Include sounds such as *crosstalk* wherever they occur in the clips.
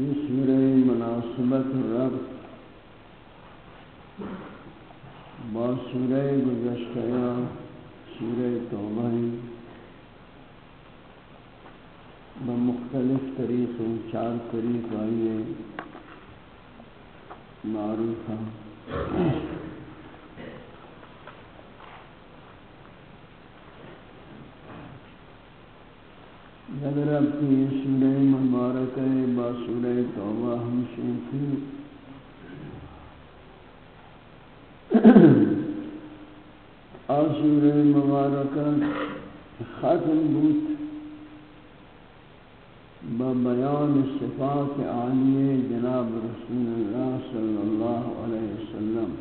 یہ سورہ مناسبت رب با سورہ گزشتہ سورہ توبہ بمختلف طریقوں چار طریق آئیے معروف اگر اب کی سورہ با سورہ توبہ ہم شیخی آسور مبارک ختم بود ببیان صفات عالیہ جناب رسول اللہ صلی اللہ علیہ وسلم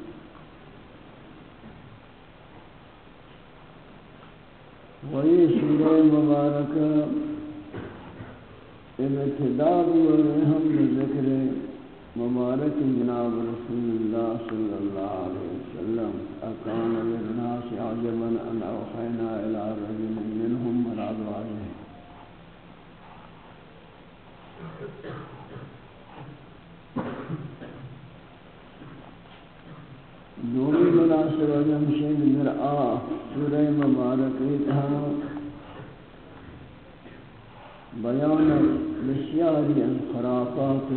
وہی سورہ مبارک ابتدا ورحم ذکر مبارک جناب رسول اللہ صلی اللہ علیہ وسلم اکان للناس عجبا ان اوحینا الى رجل منهم مراد واضح دومی مناسب جمشید مرآ سورہ مبارکی تھا بیان بسیاری خرافات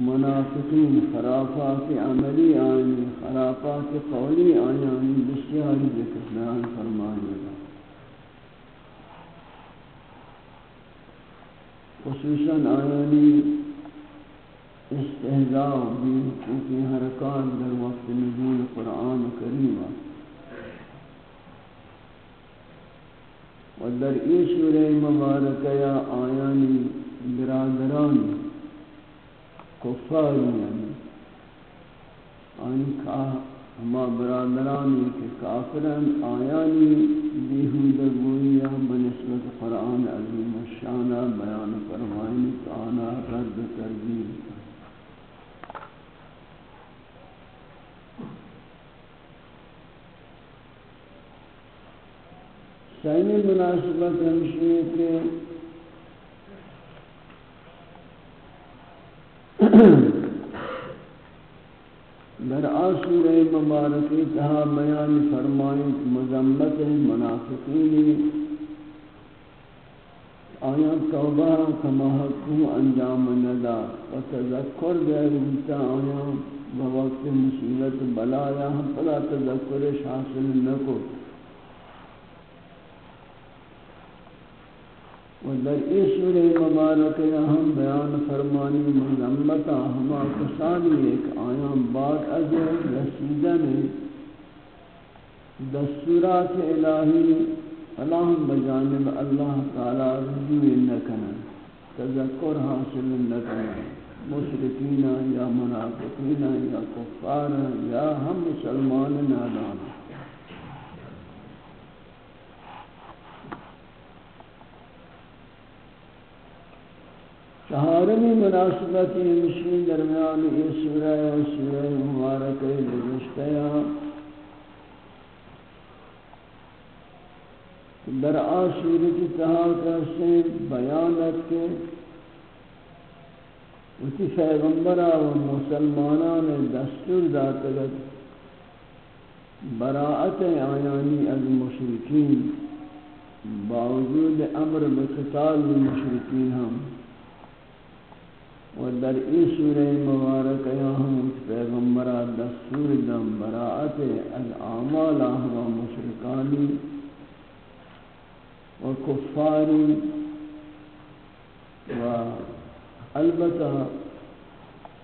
منافقین خرافات عملی آنی خرافات قولی آنی بسیاری ذکر بیان فرمانے گا خصوصاً آیانی استحضاء بھی کیونکہ حرکان در وقت نزول قرآن کریم و در ای سورہ مبارکہ یا آیانی برادرانی کفاری یعنی آنی کہا ہما برادرانی کے کافران آیانی بیہود گویا بنسبت قرآن عظیم الشانہ بیان فرمائنی آنا رد تربیل سینی مناسبت ہمشی کہ در آسور مبارکی تہا بیان فرمائیں مذمت منافقینی آیا توبہ کما حکم انجام ندا و تذکر دے رویتا آیا بوقت مصیبت بلایا ہم پلا تذکر حاصل نکو و در ای سورہ مبارکہ ہم بیان فرمانی مذمتا ہما کسانی ایک آیام بعد از رسیدن دستورات الہی اللہم بجانب اللہ تعالی رجوع نکنن، تذکر حاصل نکنن، مشرکین یا منافقین یا کفار یا ہم مسلمان نادان۔ چہارمی مناسبت مشین درمیان یہ سورہ و سورہ مبارک گزشتہ در آسور کی تحال سے بیانت کے اسی پیغمبرہ و مسلمانان دستور داتگت براعت آیانی از مشرکین، باوجود امر بقتال المشرکین ہم۔ و در این سورہ مبارک ہم پیغمبرہ دستور دم براعت از اعمال و مشرکانی و کفاری و البتہ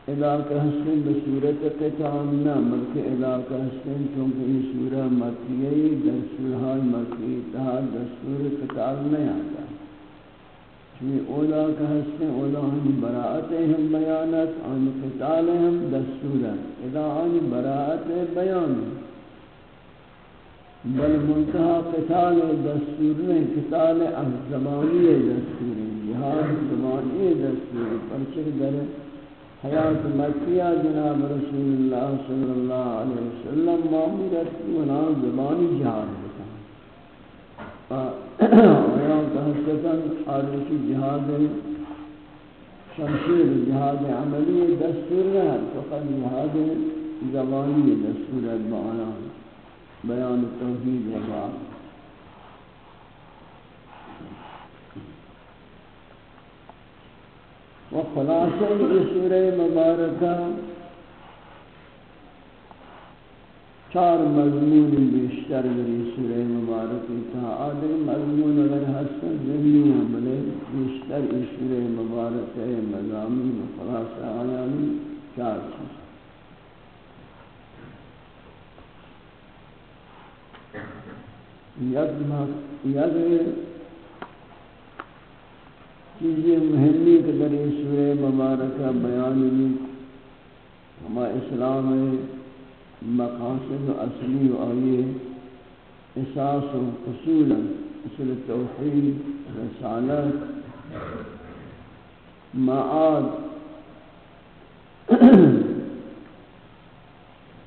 علاقہ حسن بصورت قتال نہ بلکہ علاقہ حسن چونکہ یہ سورہ مکیہ در سورہ مکیہ تہا دستور قتال نہیں آتا چونکہ اولا کا حسن اولا ہم براعت ہم بیانت، آن قتال ہم دستورا اذا آن براعت بیان۔ بل منتہا قتال دستور نہیں قتال زمانی دستور جہاد زمانی دستور پرچک در حیات مکیہ جناب رسول اللہ صلی اللہ علیہ وسلم معمولت ونا زبانی جہاد بکن حیات حسکتاً آرشی جہاد شمشیر جہاد عملی دستور رہا فقط جہاد زبانی دستور بیان توحید و بات و خلاصہ یہ سورہ مبارکہ چار مضمون بیشتر بری سورہ مبارکی تا آدھر مضمون اگر حسن ذہنی ہیں بلے بیشتر اس سورہ مبارکہ مضامین و خلاصہ آیانی چار چیز۔ یک چیزیں مہمی کے در سورہ مبارکہ بیان بھی ہما اسلام مقاصد اصلی و آئیے اساس و اصول اصل توحید، رسالت، معاد.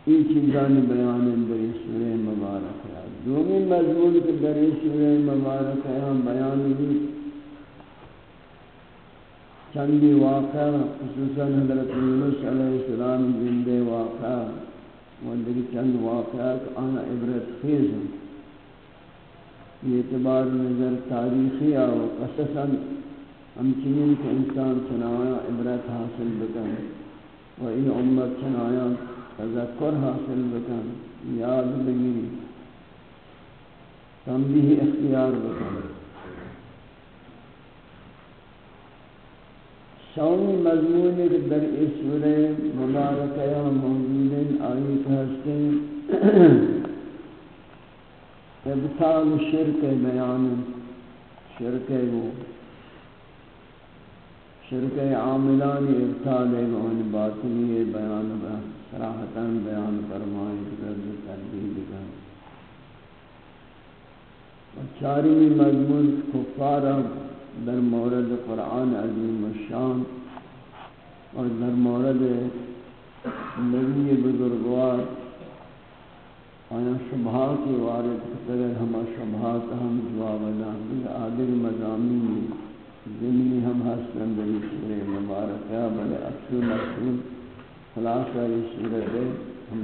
یہ چیزان بیان در سورہ مبارکہ. دومی مضمون کے در سورہ مبارکہ بیان بھی چندی واقع خصوصاً حضرت یونس علیہ السلام زندے واقع و دیگر چند واقعات آنا عبرت خیز ہیں۔ یہ اعتبار نظر تاریخی و قصصاً ہمچنین کہ انسان چنایا عبرت حاصل بکن و این امت چنایا تذکر حاصل بکن، یاد بگیری، تنبیہ اختیار بکن۔ شامی مضمون کے در اس سورہ مبارکہ یا موجود ہیں آئی کہستے ابطال شرک بیان، شرک وہ۔ شرک عاملان ابطال وان باطنی بیان صراحتا بیان فرمائیں رد تردید کا چاری مضمون کفارہ در مورد قرآن عظیم الشان اور در مورد نبی بزرگوار، آیا شبہات وارد کرے ہم شبہات ہم جواب دیں عادل مضامین ضمنی ہم حسن بلی سورہ مبارکہ بلے اصول اصول خلاصہ یہ سورت ہے۔ ہم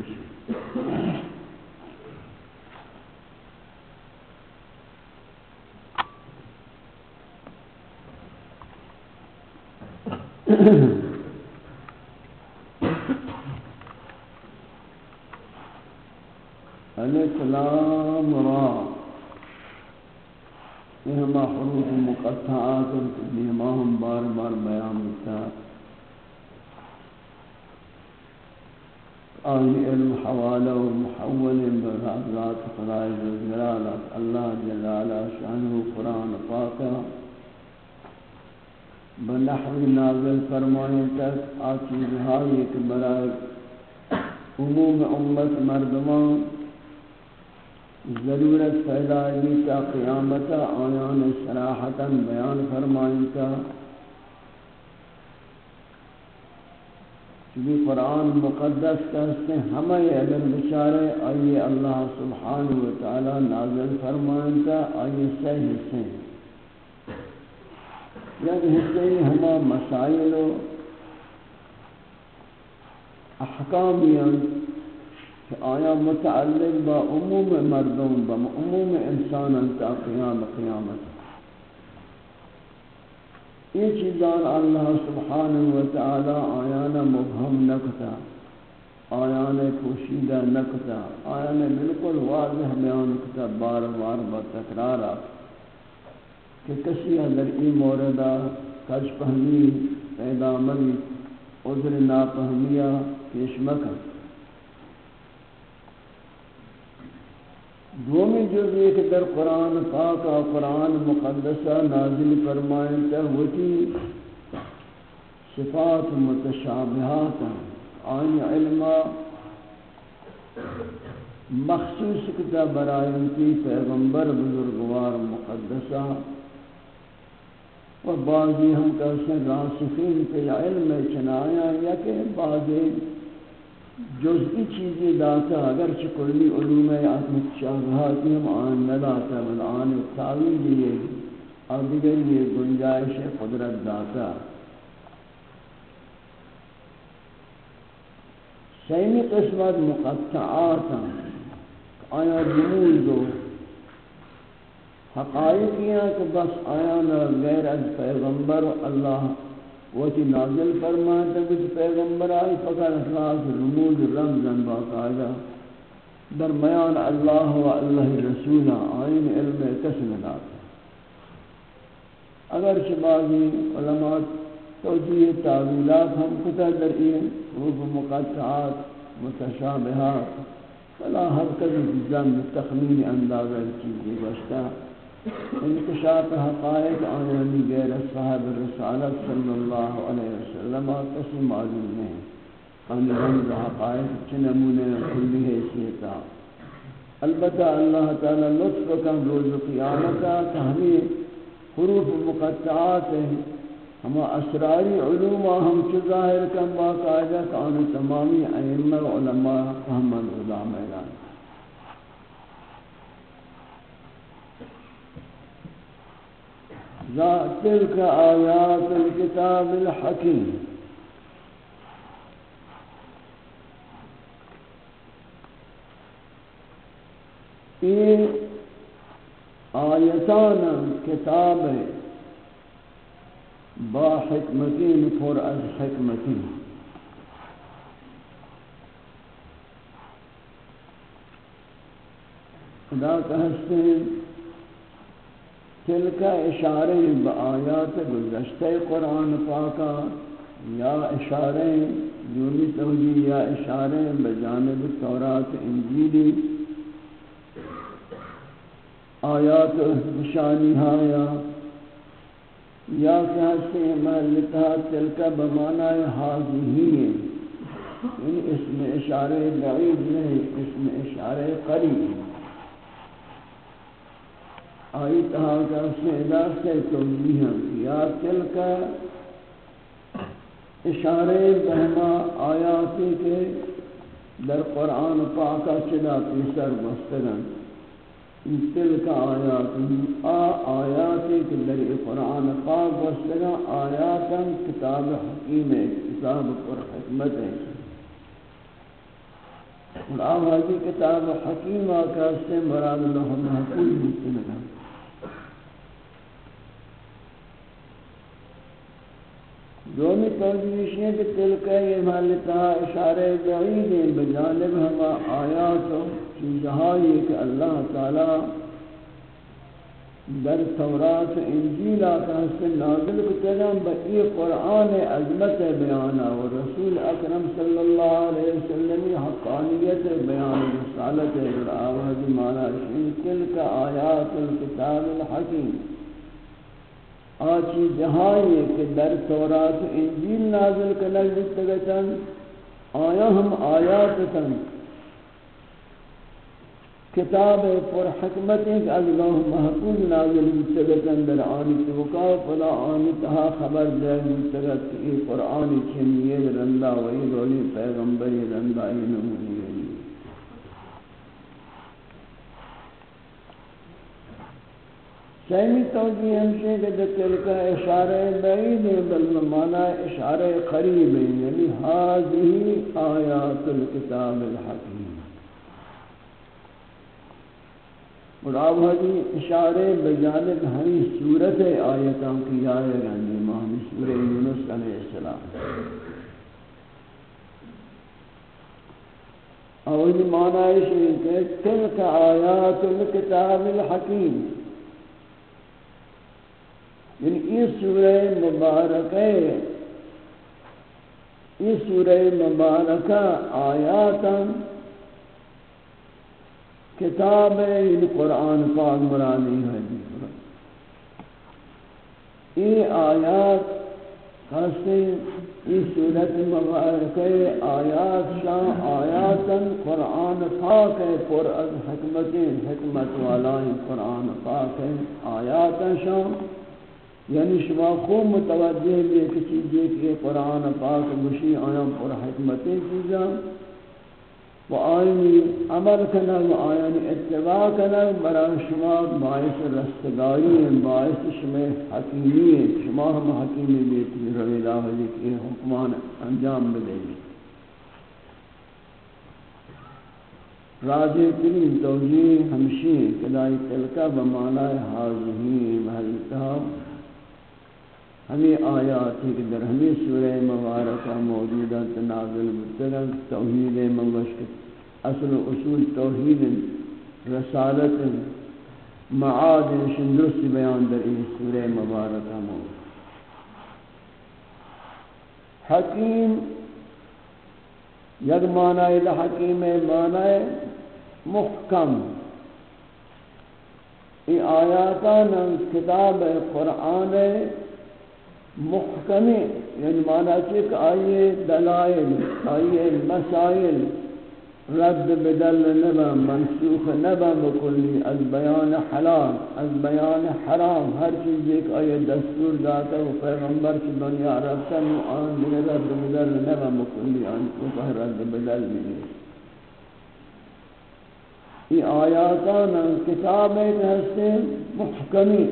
الف لام را یہ ہم حروف مقطعات کہ ما ہم بار بار بیان ہوتا آئی علم حوالہ و محول برات خدای جلالت اللہ جلالہ شانہ قرآن پاکہ بنحو نازل فرمائیں تک آچیز ہائی کہ برائے عموم امت مردمان ضرورت پیدا ہوئی تا قیامت آیان صراحتا بیان فرمائیں کا چونکہ قرآن مقدس کہتے ہیں ہمیں اگر بچارے آئیے اللہ سبحانہ وتعالی نازل فرمائیں کا آئیے صحیح حصے ہیں یک حصے ہما مسائل و احکامی کہ آیا متعلق با عموم مردم با عموم انسان تا قیام، قیامت۔ یہ چیزان اللہ سبحانہ وتعالی آیانا مبہم نکتا آیانا پوشیدہ نکتا آیانا بالکل واضح بیان کتا بار بار با تکرارا کہ کسی اگر ای موردہ کج پہمی پیدا ملی عذر نا ناپہمیہ پیش مکن۔ دومی جزئی کہ در قرآن پاک قرآن مقدسہ نازل فرمائیں تہوتی صفات متشابہات آن علم مخصوص کتا برائن کی پیغمبر بزرگوار مقدسہ و بعضی ہم کہتے ہیں راسخین پہ علم چنایا یا کہ بعضی جزئی چیزی داتا اگرچہ کلی علوم متشابہاتی ہم آن نداتا بل آن تعویل یہ اور دیگر یہ گنجائش قدرت داتا سیمی قسمت مقطعاتا آیا رموز و حقائقیاں کہ بس آیا نہ غیر از پیغمبر اللہ وتی نازل فرمان تک پیغمبر آئی فقط اخلاص رموز رمزن باقاعدہ۔ درمیان اللہ و اللہ رسول آئین علم کسل داتا اگر بعضی علماء توجیہ تعویلات ہم کتا در این روح مقطعات متشابہات، فلا ہر کذب زن تخمین اندازہ چیزی بشتا انکشاف حقائق آنانی غیر صاحب الرسالت صلی اللہ علیہ وسلم کسی معلوم نہیں۔ ہم رمز حقائق چنمونے کلی حیثیتا البتہ اللہ تعالی لطف کن روز قیامتا کہ ہمیں حروف مقطعات ہیں۔ ہم اسراری علوم ہم چو ظاہر کن باقاعدہ کہ آن تمامی ائمہ علماء فہمن علامہ اعلان تلك آيات الكتاب الحكيم. یہ آیتان کتاب با حکمتین پر از حکمتین. خدا کہتے ہیں تلکا اشارے بآیات گزشتہ قرآن پاکا، یا اشارے یونی توجی، یا اشارے بجانب تورات انجیلی۔ آیات نشانی ہایا۔ یا کہتے ہیں لتا تلکا بمانا حاضی ہی ہے۔ یعنی اس میں اشارے بعید نہیں، اس میں اشارے قریب آئی تہا کا سیدہ سے توجیہ یا تل کا اشارے بہما آیاتی کے در قرآن پاکا چدا پیسر بستگن تل کا آیات آ آیاتی کے در قرآن پاک بستگن آیاتا کتاب حکیم ہے، کتاب پر حکمت ہے۔ اور آوازی کتاب حکیم آکا سے مراد اللہ محفوظ بستگن دومی توجیش ہے کہ تلکہ یہ محلتا اشارہ بعید ہیں بجانب ہما آیات و چیزہائی کہ اللہ تعالی در تورات انجیل آتا سے نازل کتگم بئی قرآن عظمت بیانا و رسول اکرم صلی اللہ علیہ وسلم حقانیت بیان رسالت آواز مانا شئی تلک آیات الكتاب الحکیم۔ آچی جہائی کہ در تورات انجیل نازل کنک بستگتن آیا ہم آیاتتن کتاب پر حکمت ایک اللہ محفوظ نازل بستگتن در آنی توقع فلا آنی تہا خبر دے بستگت کہ قرآن چنیے رندہ وی رولی پیغمبری رندہ ای نمونی ہے سیمی توجیہ ہمشہ کہ دکل کا اشارہ بعید ہے، بل مانا اشارہ قریب ہے یعنی حاضی آیات الكتاب الحکیم۔ اور آب حدی اشارہ بجانب ہمی صورت آیتاں کی آئے گاندی مہمی سورہ یونس علیہ السلام۔ اور یہ معنی ہے کہ تلک آیات الكتاب الحکیم یعنی یہ سورہ مبارکہ یہ سورہ مبارکہ آیاتا کتاب یعنی قرآن پاک مرانی ہے۔ یہ آیات خاصے یہ سورت مبارکہ آیات شاہ آیاتا قرآن پاک ہے، پر از حکمتیں، حکمت والائیں قرآن پاک ہے۔ آیاتا شاہ یعنی شما خوب متوجہ بھی ایک چیز ہے کہ قرآن پاک مشی آیا پر حکمتیں چیزاں، و آئینی عمل کنا و آئینی اتباع کنا برای شما باعث رستگاری ہیں، باعث شما حکیمی ہیں، شما ہم حکیمی بیتی روی اللہ علیہ کہ حکمان انجام بدے راجع ترین توجیہ ہمشی کدائی تلکہ بمعنی حاضرین محلتہ ہمیں آیات کہ در ہمیں سورہ مبارکہ موجودہ تنازل بترن توحید منگوشک اصل و اصول توحید، رسالت، معاد شندرست بیان در این سورہ مبارکہ موجود. حکیم یک معنی لحکیم معنی محکم. ای آیاتان کتاب قرآن محکمی یعنی معنی کہ آئیے دلائل، آئیے مسائل، رد بدل نبا، منسوخ نبا بکلی، از بیان حلال، از بیان حرام، ہر چیز ایک آئیے دستور داتا و پیغمبر کی دنیا رفتا نو آن دیگر رد بدل نبا بکلی، آن کو رد بدل ملی یہ آیاتان کتاب ایک ہستے محکمی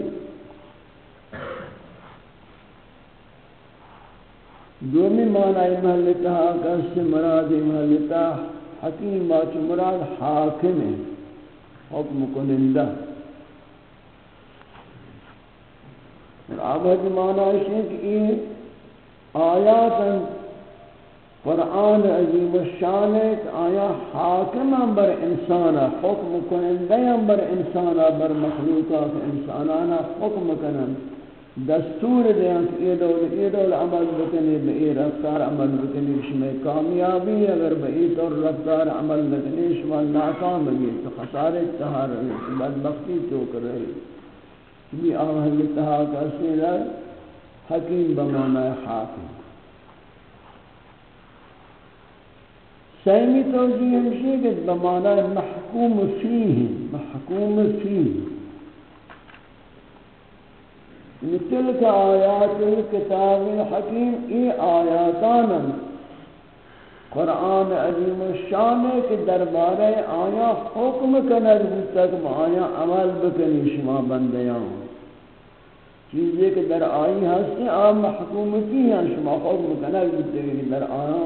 دومی معنی محلتا کس مراد محلتا حکیم باچ مراد حاکم ہے، حکم کنندہ۔ اور آباد معنی ہے کہ یہ آیات قرآن عظیم الشان ہے کہ آیا حاکم بر انسانا حکم کنندہ بر انسانا بر مخلوقات انسانانا حکم کنند۔ دستور دیں کہ یہ دول یہ دول عمل بکنی بئی رفتار عمل بکنی شما کامیابی اگر بئی طور رفتار عمل بکنی شما ناکام بھی تو خسارے تہار رہی بدبختی تو کر رہی یہ آہل تہا کا سیرہ حکیم بمانا حاکم۔ سیمی توجیہ ہمشی کہ بمانا محکوم فیہ محکوم فیہ تلك آیات الكتاب الحکیم ای آیاتانا قرآن عظیم الشان ہے کہ دربارے آیا، حکم کنر تک آیا، عمل بکنی شما بندیاں. چیزیں کہ در آئی ہستے آم محکومتی ہیں، شما حکم کنر بکنی در آیا.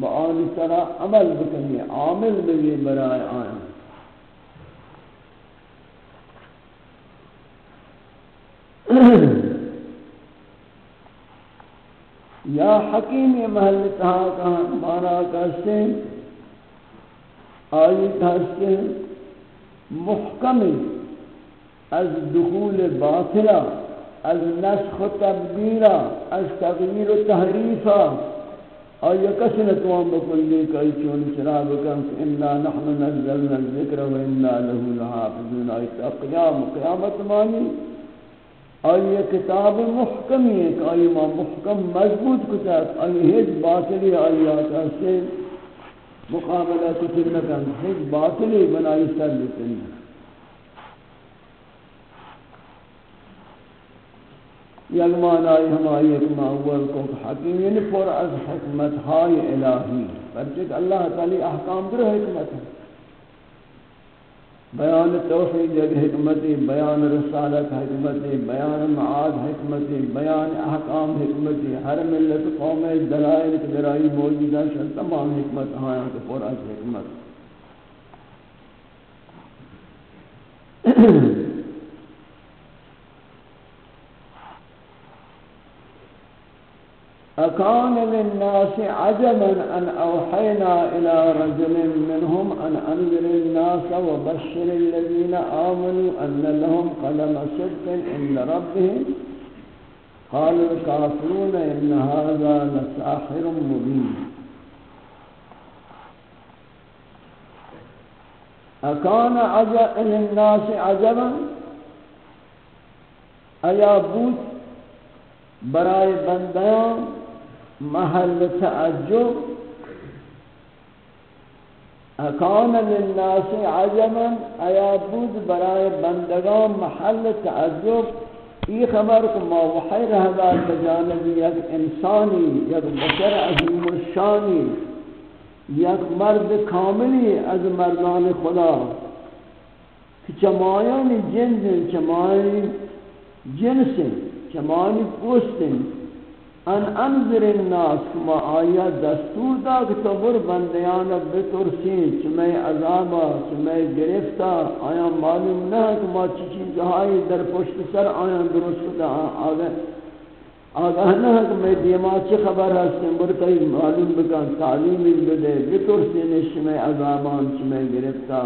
بآن طرح عمل بکنی، عامل بگی برائے آیا. *clears throat* یا حکیم محل تہا کہاں مانا کہتے ہیں آئی کہتے ہیں محکمی از دخول باطلہ از نسخ و تبدیلہ از تغییر و تحریفہ آیا کسی نتوان بکلی کئی چون چرا بکن انا نحن نزلنا الذکر و انا له لحافظون. آیتا قیام قیامت مانی؟ آئی کتاب محکمی ہے کہ آئی ما محکم مضبوط کتاب، آئی ہیچ باطلی آئی آتا سے مقابلہ کتر نکن ہیچ باطلی بنائی سر لیتنی یک معنی ہم آئی ایک معول کو حکیم یعنی پر از حکمت های الہی پرچک اللہ تعالی احکام در حکمت ہے۔ بیان توحید حکمت، بیان رسالت حکمت، بیان معاد حکمت، بیان احکام حکمت، ہر ملت، قوم دلائل درائی موجودہ شن تمام حکمت ہاں تو پورا حکمت۔ أكان للناس عجبا أن أوحينا إلى رجل منهم أن أنذر الناس وبشر الذين آمنوا أن لهم قلم صدق عند ربهم. قال الكافرون إن هذا لساحر مبين. أكان عجب للناس عجبا؟ أيا بوت برائے بندیان محل تعجب. اکان للناس عجبا. ایا بود برای بندگان محل تعجب؟ ای خبر کو ما وحی رہا بجانب یک انسانی، یک بشر عظیم الشانی، یک مرد کاملی از مردان خدا. کہ چمایان جن چمایان جنس چمایان پوستن ان انذر الناس کما آیا دستور دا کہ تو بر بندیان بترسین چمیں عذابا چمیں گرفتا آیا معلوم نہ کہ ما چی چیز ہائی در پشت سر آیا درست دا آگا آگاہ نہ کہ میں دیما چی خبر ہستیں بر کئی معلوم بکن، تعلیم بدے بترسین چمیں عذابان چمیں گرفتا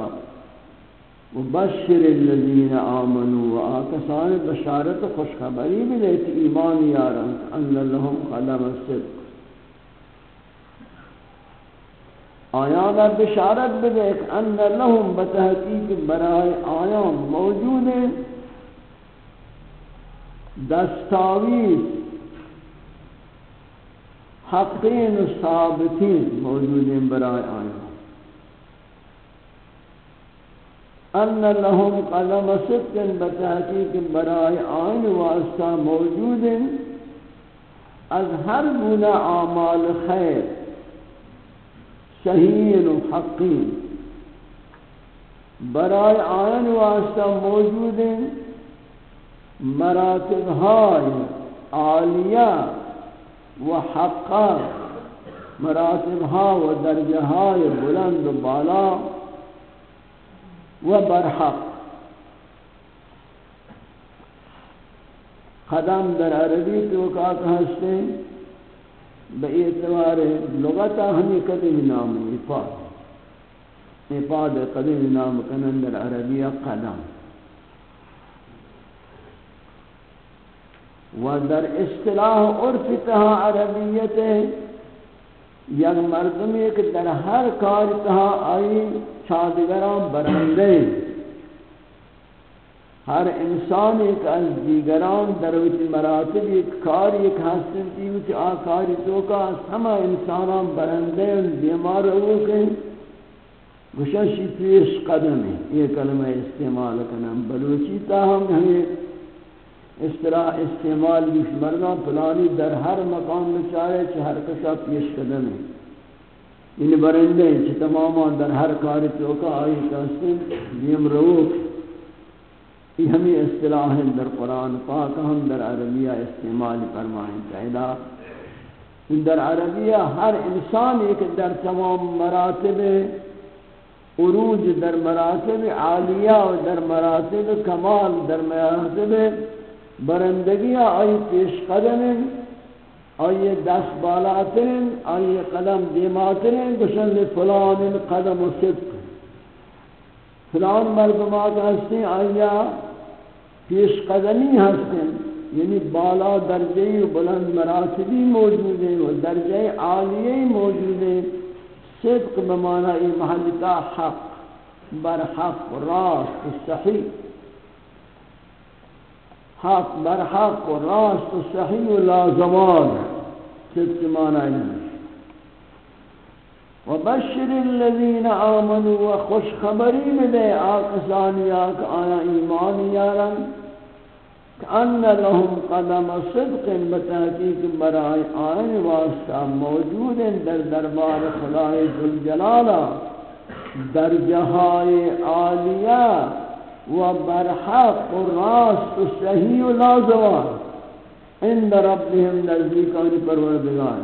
وبشر الذين آمنوا وآكسان بشارت خوشخبری بھی لیتی ایمان یاران ان لهم قدم الصدق آیانا بشارت بدیک ان لهم بتحقیق برای آیان موجود دستاویز، حقین و ثابتین موجود برای آیان ان لهم قلم صدق بتحقیق برای آن واسطہ موجود از ہر گناہ اعمال خیر صحیح و حقی برای آن واسطہ موجود مراتب های عالیہ و حقا مراتب ها و درجه های بلند و بالا۔ و برحق. قدم در عربی تو کات ہستے، بے اعتبار لغتا ہمیں قدم نام افاد افاد قدم نام کنن در عربی قدم. و در اصطلاح عرف تہا عربیت یک مردمی کہ در ہر کار تہا آئی چادگران برندے ہر انسان ایک از دیگران در وچ مراتب ایک کار ایک حسن کی وچ آکاری تو کا ہما انسانان برندے ان بیمار ہو کے گششی پیش قدم ہے یہ کلمہ استعمال کنم. بلوچی تا تاہم ہمیں اس طرح استعمال بیش مردان پلانی در ہر مقام میں چاہے چھ ہر کشا پیش قدم ہے۔ ان برندے چھ تماما در ہر کار چوکا آئی کہستن دیم روک یہ ہمیں اصطلاح در قرآن پاک، ہم در عربیہ استعمال فرمائیں۔ چاہیدہ در عربیہ ہر انسان ایک در تمام مراتب عروج، در مراتب عالیہ و در مراتب کمال، در مراتب برندگی آئی پیش قدم آئیے دست بالاترین آئیے قدم دیماترین گشن فلان قدم و صدق. فلان مردمات ہستے آئیا پیش قدمی ہستے یعنی بالا درجہی و بلند مراتبی موجود ہیں و درجہ عالیہ موجود ہیں صدق بمانا بمعنی محلتا حق. برحق راست صحیح. حق بر حق و راست و صحیح و لازمان صدق معنی و بشر الذین آمنوا و خوش خبری میں دے آقسانی آق آیا ایمان یارن. کہ ان لهم قدم صدق بتحقیق برای آئین واسطہ موجود در دربار خدای ذوالجلالہ درجہائے عالیہ و برحق و راست و صحیح و لازوان عند ربهم نزدیکان پروردگار.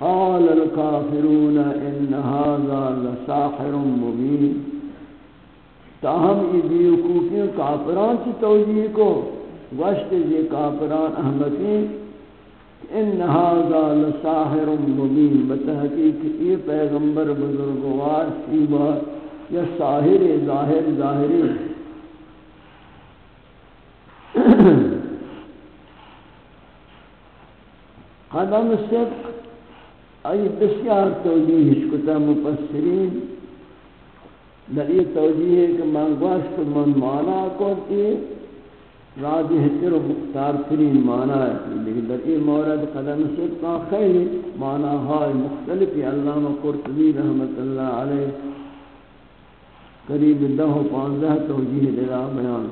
قال الكافرون ان هذا لساحر مبين تاہم یہ بیوقوفی کافران کی توجیہ کو وشت یہ کافران احمدی ان هذا لساحر مبين بتحقیق یہ پیغمبر بزرگوار سیبا یا ساحر ظاہر ظاہری. قدم صدق. ای بسیار توجیہش کتا مفسرین. در یہ توجیہ ہے کہ من گوشت من مانا کرتی راجح تر و مختار ترین مانا ہے. لیکن در یہ مورد قدم صدق خیلی مانا ہائی مختلفی علامہ قرطبی رحمت اللہ علیہ قریب دہ و پانزہ توجیہ دلا بیان۔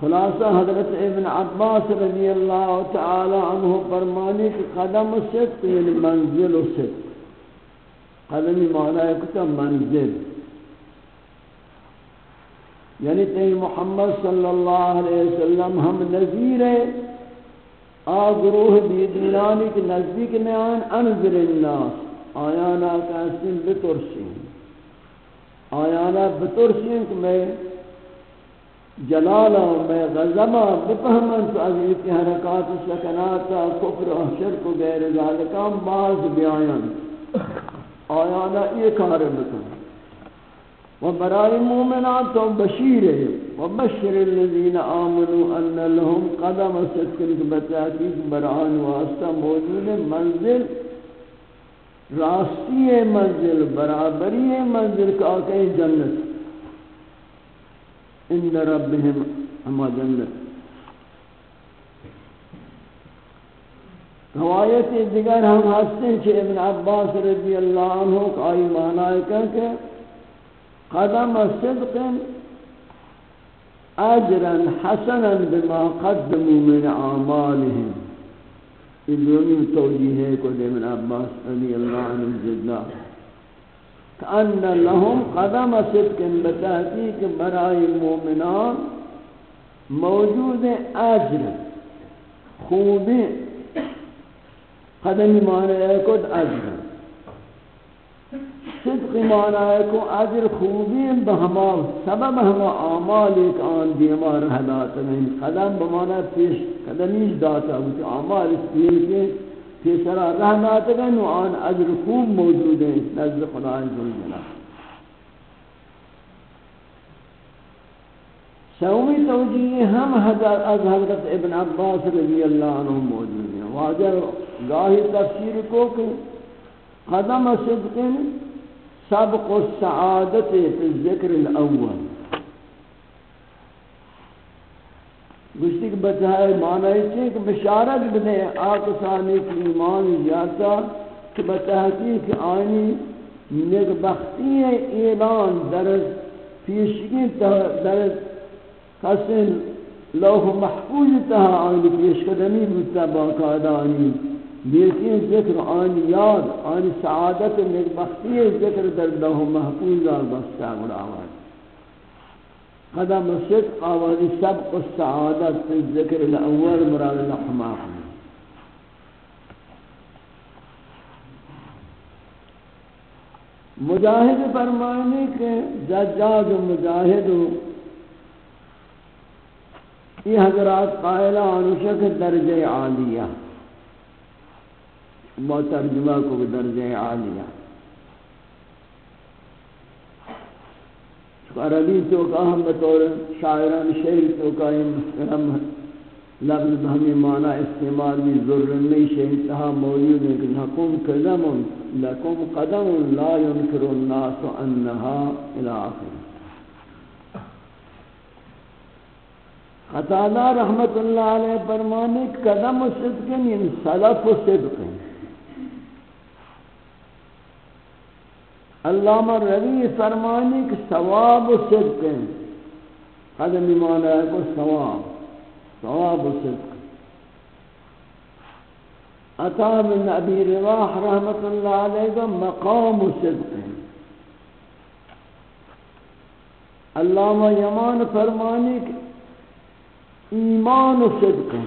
خلاصہ حضرت ابن عباس رضی اللہ تعالی عنہ فرمانے کہ قدم صدق یعنی منزل و صدق۔ قدمی معنی کتا منزل۔ یعنی تی محمد صلی اللہ علیہ وسلم ہم نظیر آگروہ بیدینانی کے نزدیک نیان انظر الناس۔ آیانا کہستین بترسین آیانا بترسین کہ میں جلالا و میں غزبا بفهمن تو از ایتی حرکات سکناتا کفر و شرک و غیر ذالکان باز بیاین آیانا یہ کار بکن و برای مومنات تو بشیر و بشر الذین آمنوا ان لهم قدم صدق بتحقیق بران واسطہ موجود منزل راستی منزل، برابری منزل کا کہ جنت۔ عند ربهم اما جنت۔ روایت دیگر ہم ہستے کہ ابن عباس رضی اللہ عنہ کا آئی معنی ہے کہ قدم صدق اجرا حسنا بما قدموا من اعمالهم۔ یہ دونی توجیہ ہے کہ ابن عباس رضی اللہ عنہ جدہ كأن لهم قدم صدق بتحقیق برای مومنان موجود اجر خوبی قدمی معنی ہے کد اجر صدق معنی ہے کو اجر خوبی بہما سبب ہما اعمال ایک آن دیما رہ داتا نہیں قدم بمعنی پیش قدمی داتا ہوتی اعمال اس پیش کے تیسرا رحمات گن و آن اجر خوب موجود ہیں نزد خدا عزوجل سومی توجیہ ہم از حضرت ابن عباس رضی اللہ عنہ موجود ہیں. واجہ گاہی تفسیر کو کہ قدم صدق سبق السعادت فی الذکر الاول گشتی کہ بچائے معنی ہے کہ بشارت بدے آکسانی کی ایمان جاتا کہ بتحقیق آنی نیک بختی اعلان در پیشگی در قسم لوح محفوظ تہا آنی پیش قدمی بودتا باقاعدہ آنی لیکن ذکر آنی یاد آنی سعادت نیک بختی ذکر در لوح محفوظ آبستا گڑا آواز قدم الصدق آوازی سبق السعادت في الذکر الاول مراد الاحماق مجاہد فرمائنے کے ججاج و مجاہد و یہ حضرات قائلہ عنشک درجہ عالیہ ما ترجمہ کو درجہ عالیہ عربی تو کا ہم بطور شاعران شعر تو کا ہم لفظ بہمی معنی استعمال بھی ضرور نہیں شہر تہا موجود ہے کہ نقوم قدم لکم قدم لا ينکر الناس انہا الى آخر۔ قطادہ رحمت اللہ علیہ فرمانے، قدم و صدقین یعنی صلف و علامہ روی فرمانی کہ ثواب و صدق ہیں۔ قدم ایمان ہے کو ثواب ثواب و صدق۔ عطا بن ابی رواح رحمت اللہ علیہ کا مقام صدق ہے علامہ یمان فرمانی کہ ایمان صدق ہے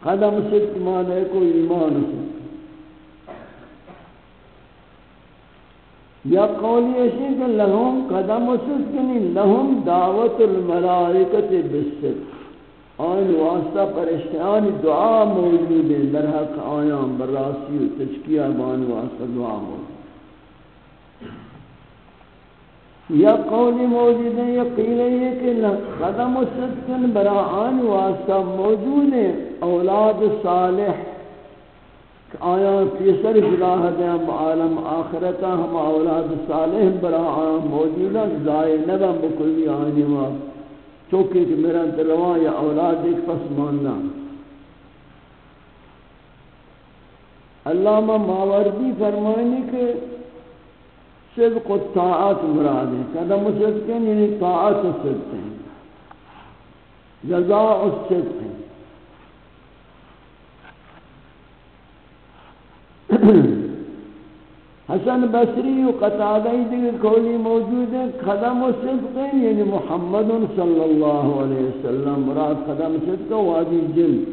قدم صدق مانے کو ایمان صدق۔ یا قولی ایسی کہ لہم قدم صدق نہیں، لہم دعوت الملائکت بالصدق۔ آن واسطہ پرشتیان دعا موجود ہے۔ در حق آیان براسی و تشکیہ بان واسطہ دعا موجود یا قولی موجود ہے، یا قیلے یہ کہ قدم صدق برا آن واسطہ موجود ہے۔ اولاد صالح آیا پیسر جلاہ دیں ہم عالم آخرتا ہم اولاد صالح برا آیا موجودا ضائع نبا بکلی آنی ما چوکے کہ میرا تلوان یا اولاد ایک پس ماننا۔ علامہ ماوردی فرمائنی کہ صدق و طاعت مراد ہے قدم صدق ہیں یعنی طاعت صدق ہیں۔ جزاء الصدق *clears throat* حسن بصری و قطادی دیگر کولی موجود ہیں، قدم و صدق یعنی محمد صلی اللہ علیہ وسلم، مراد قدم صدق و وادی جن۔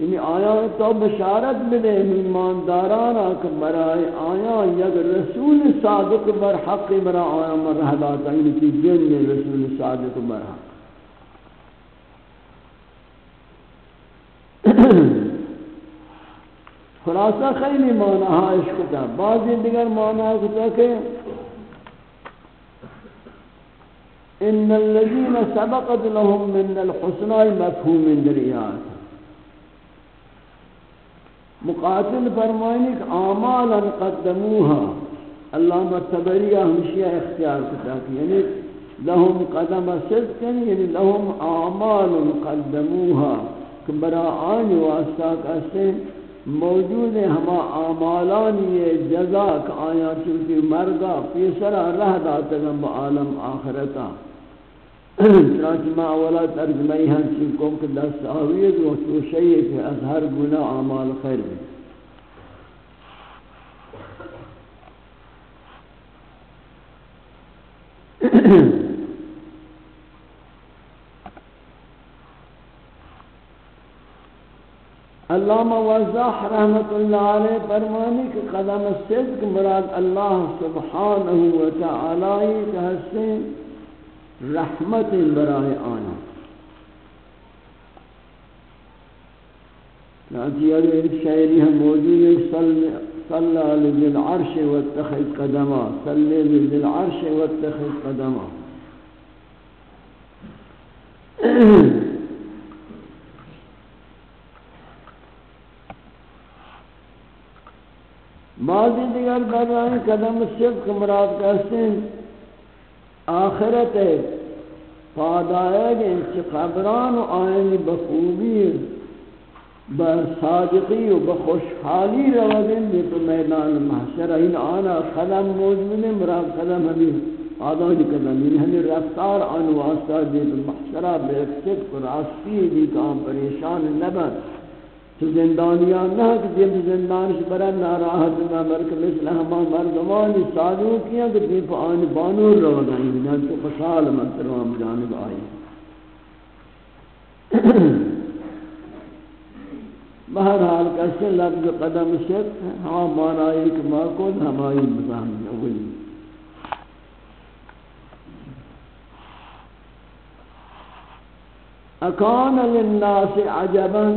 یعنی آیا تو بشارت بدے ایمانداران کہ برائے آیا، یک رسول صادق بر حق برا آیا مرحبا یعنی جن رسول صادق بر حق۔ خلاصہ خیلی معنی ہائش کتا. بعضی دیگر معنی کتا کہ ان الذين سبقت لهم من الحسنى مفهوم دریات مقاتل فرمائنی کہ اعمالا قدموها. علامہ تبریہ ہمشیہ اختیار کتا کہ یعنی لهم قدم صدق یعنی لهم اعمال قدموها. کہ برا آن واسطہ کہتے ہیں موجود ہما آمالانی جزا کا آیا چونکہ مرگا پیسرا رہ داتا گم عالم آخرتا چنانچہ ما اولا ترجمہی ہنچی ہاں کم کہ دست آوید و تو شیئے کہ از ہر گناہ آمال خیر بھی Mm-hmm. علامہ وضاح رحمت اللہ علیہ فرمانی کہ قدم صدق مراد اللہ سبحانہ و تعالی کا حسین رحمت برائے آنا۔ چنانچہ اگر ایک شاعری ہم موجود ہے صلی علی العرش واتخذ قدما صلی علی العرش واتخذ قدما بعضی دیگر برائیں قدم صدق مراد کہتے ہیں، آخرت ہے پادائے گئے کہ قبران و آئینی بخوبی بصادقی و بخوشحالی روزن دی تو میدان محشر این آنا قدم موجود ہے مراد قدم ہمیں آدھانی قدم یعنی ہمیں رفتار آن واسطہ دی تو محشرہ بے صدق و راستی دی کام پریشان نبن تو زندانیان نہ کہ جب زندان سے برا ناراحت نہ مرک مثل ہما مردمانی سادو کیا کہ دیپ آن بانور رو گئی نہ تو خوشحال منترام جانب آئی بہرحال کیسے لفظ قدم شک ہاں معنی کہ ما کو ہمائی مزاحم اولی اکان للناس عجبا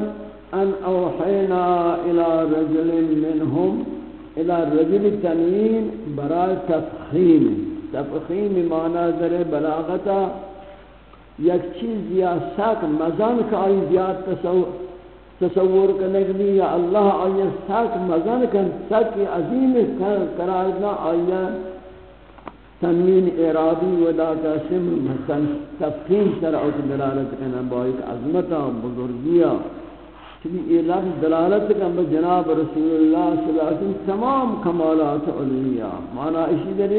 ان اوحینا الى رجل منهم الى رجل تنین برای تفخیم تفخیم معنی در بلاغتا. یک چیز یا ساک مزان کا آئی زیاد تصور کرنے کے یا اللہ آئی ساک مزان کن، ساک عظیم قرارنا آئی تنوین ارادی ودا قسم تفخیم سر اوت دلالت کنا با ایک عظمتا، بزرگیا. چلی یہ لفظ دلالت کا جناب رسول اللہ صلی اللہ علیہ وسلم تمام کمالات علیہ مانا اسی در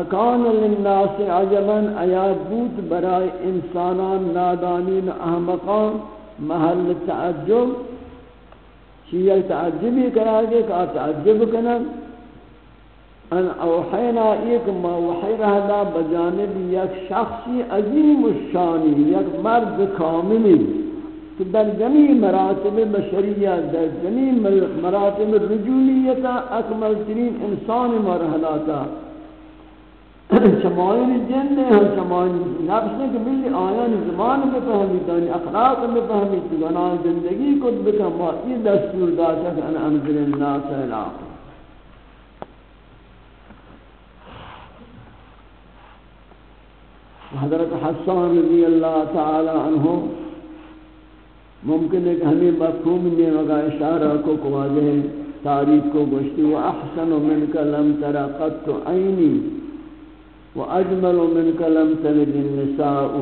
اکان للناس عجبا آیات بود برای انسانان نادانین احمقان محل تعجب. شیعہ تعجبی کرا گے کہ تعجب کنن. ان اوحینا ایک ما وحی رہا بجانب یک شخصی عظیم الشانی یک مرد کاملی. کہ در جمیع مراتب بشریہ در جمیع مراتب رجولیتا اکمل ترین انسان مرحلاتا۔ شمائن جن نے ہم شمائن نفس نے کہ ملی آیان زمان میں فہمی تانی اخلاق میں فہمی تگنا زندگی کو بکم یہ دستور داشت ان انظر الناس الہ۔ حضرت حسان رضی اللہ تعالی عنہ ممکن ہے کہ ہمیں مفہوم میں مگا اشارہ کو کو واضح تعریف کو گوشتی و احسن منک لم ترى قط عینی و اجمل منک لم تلد النساء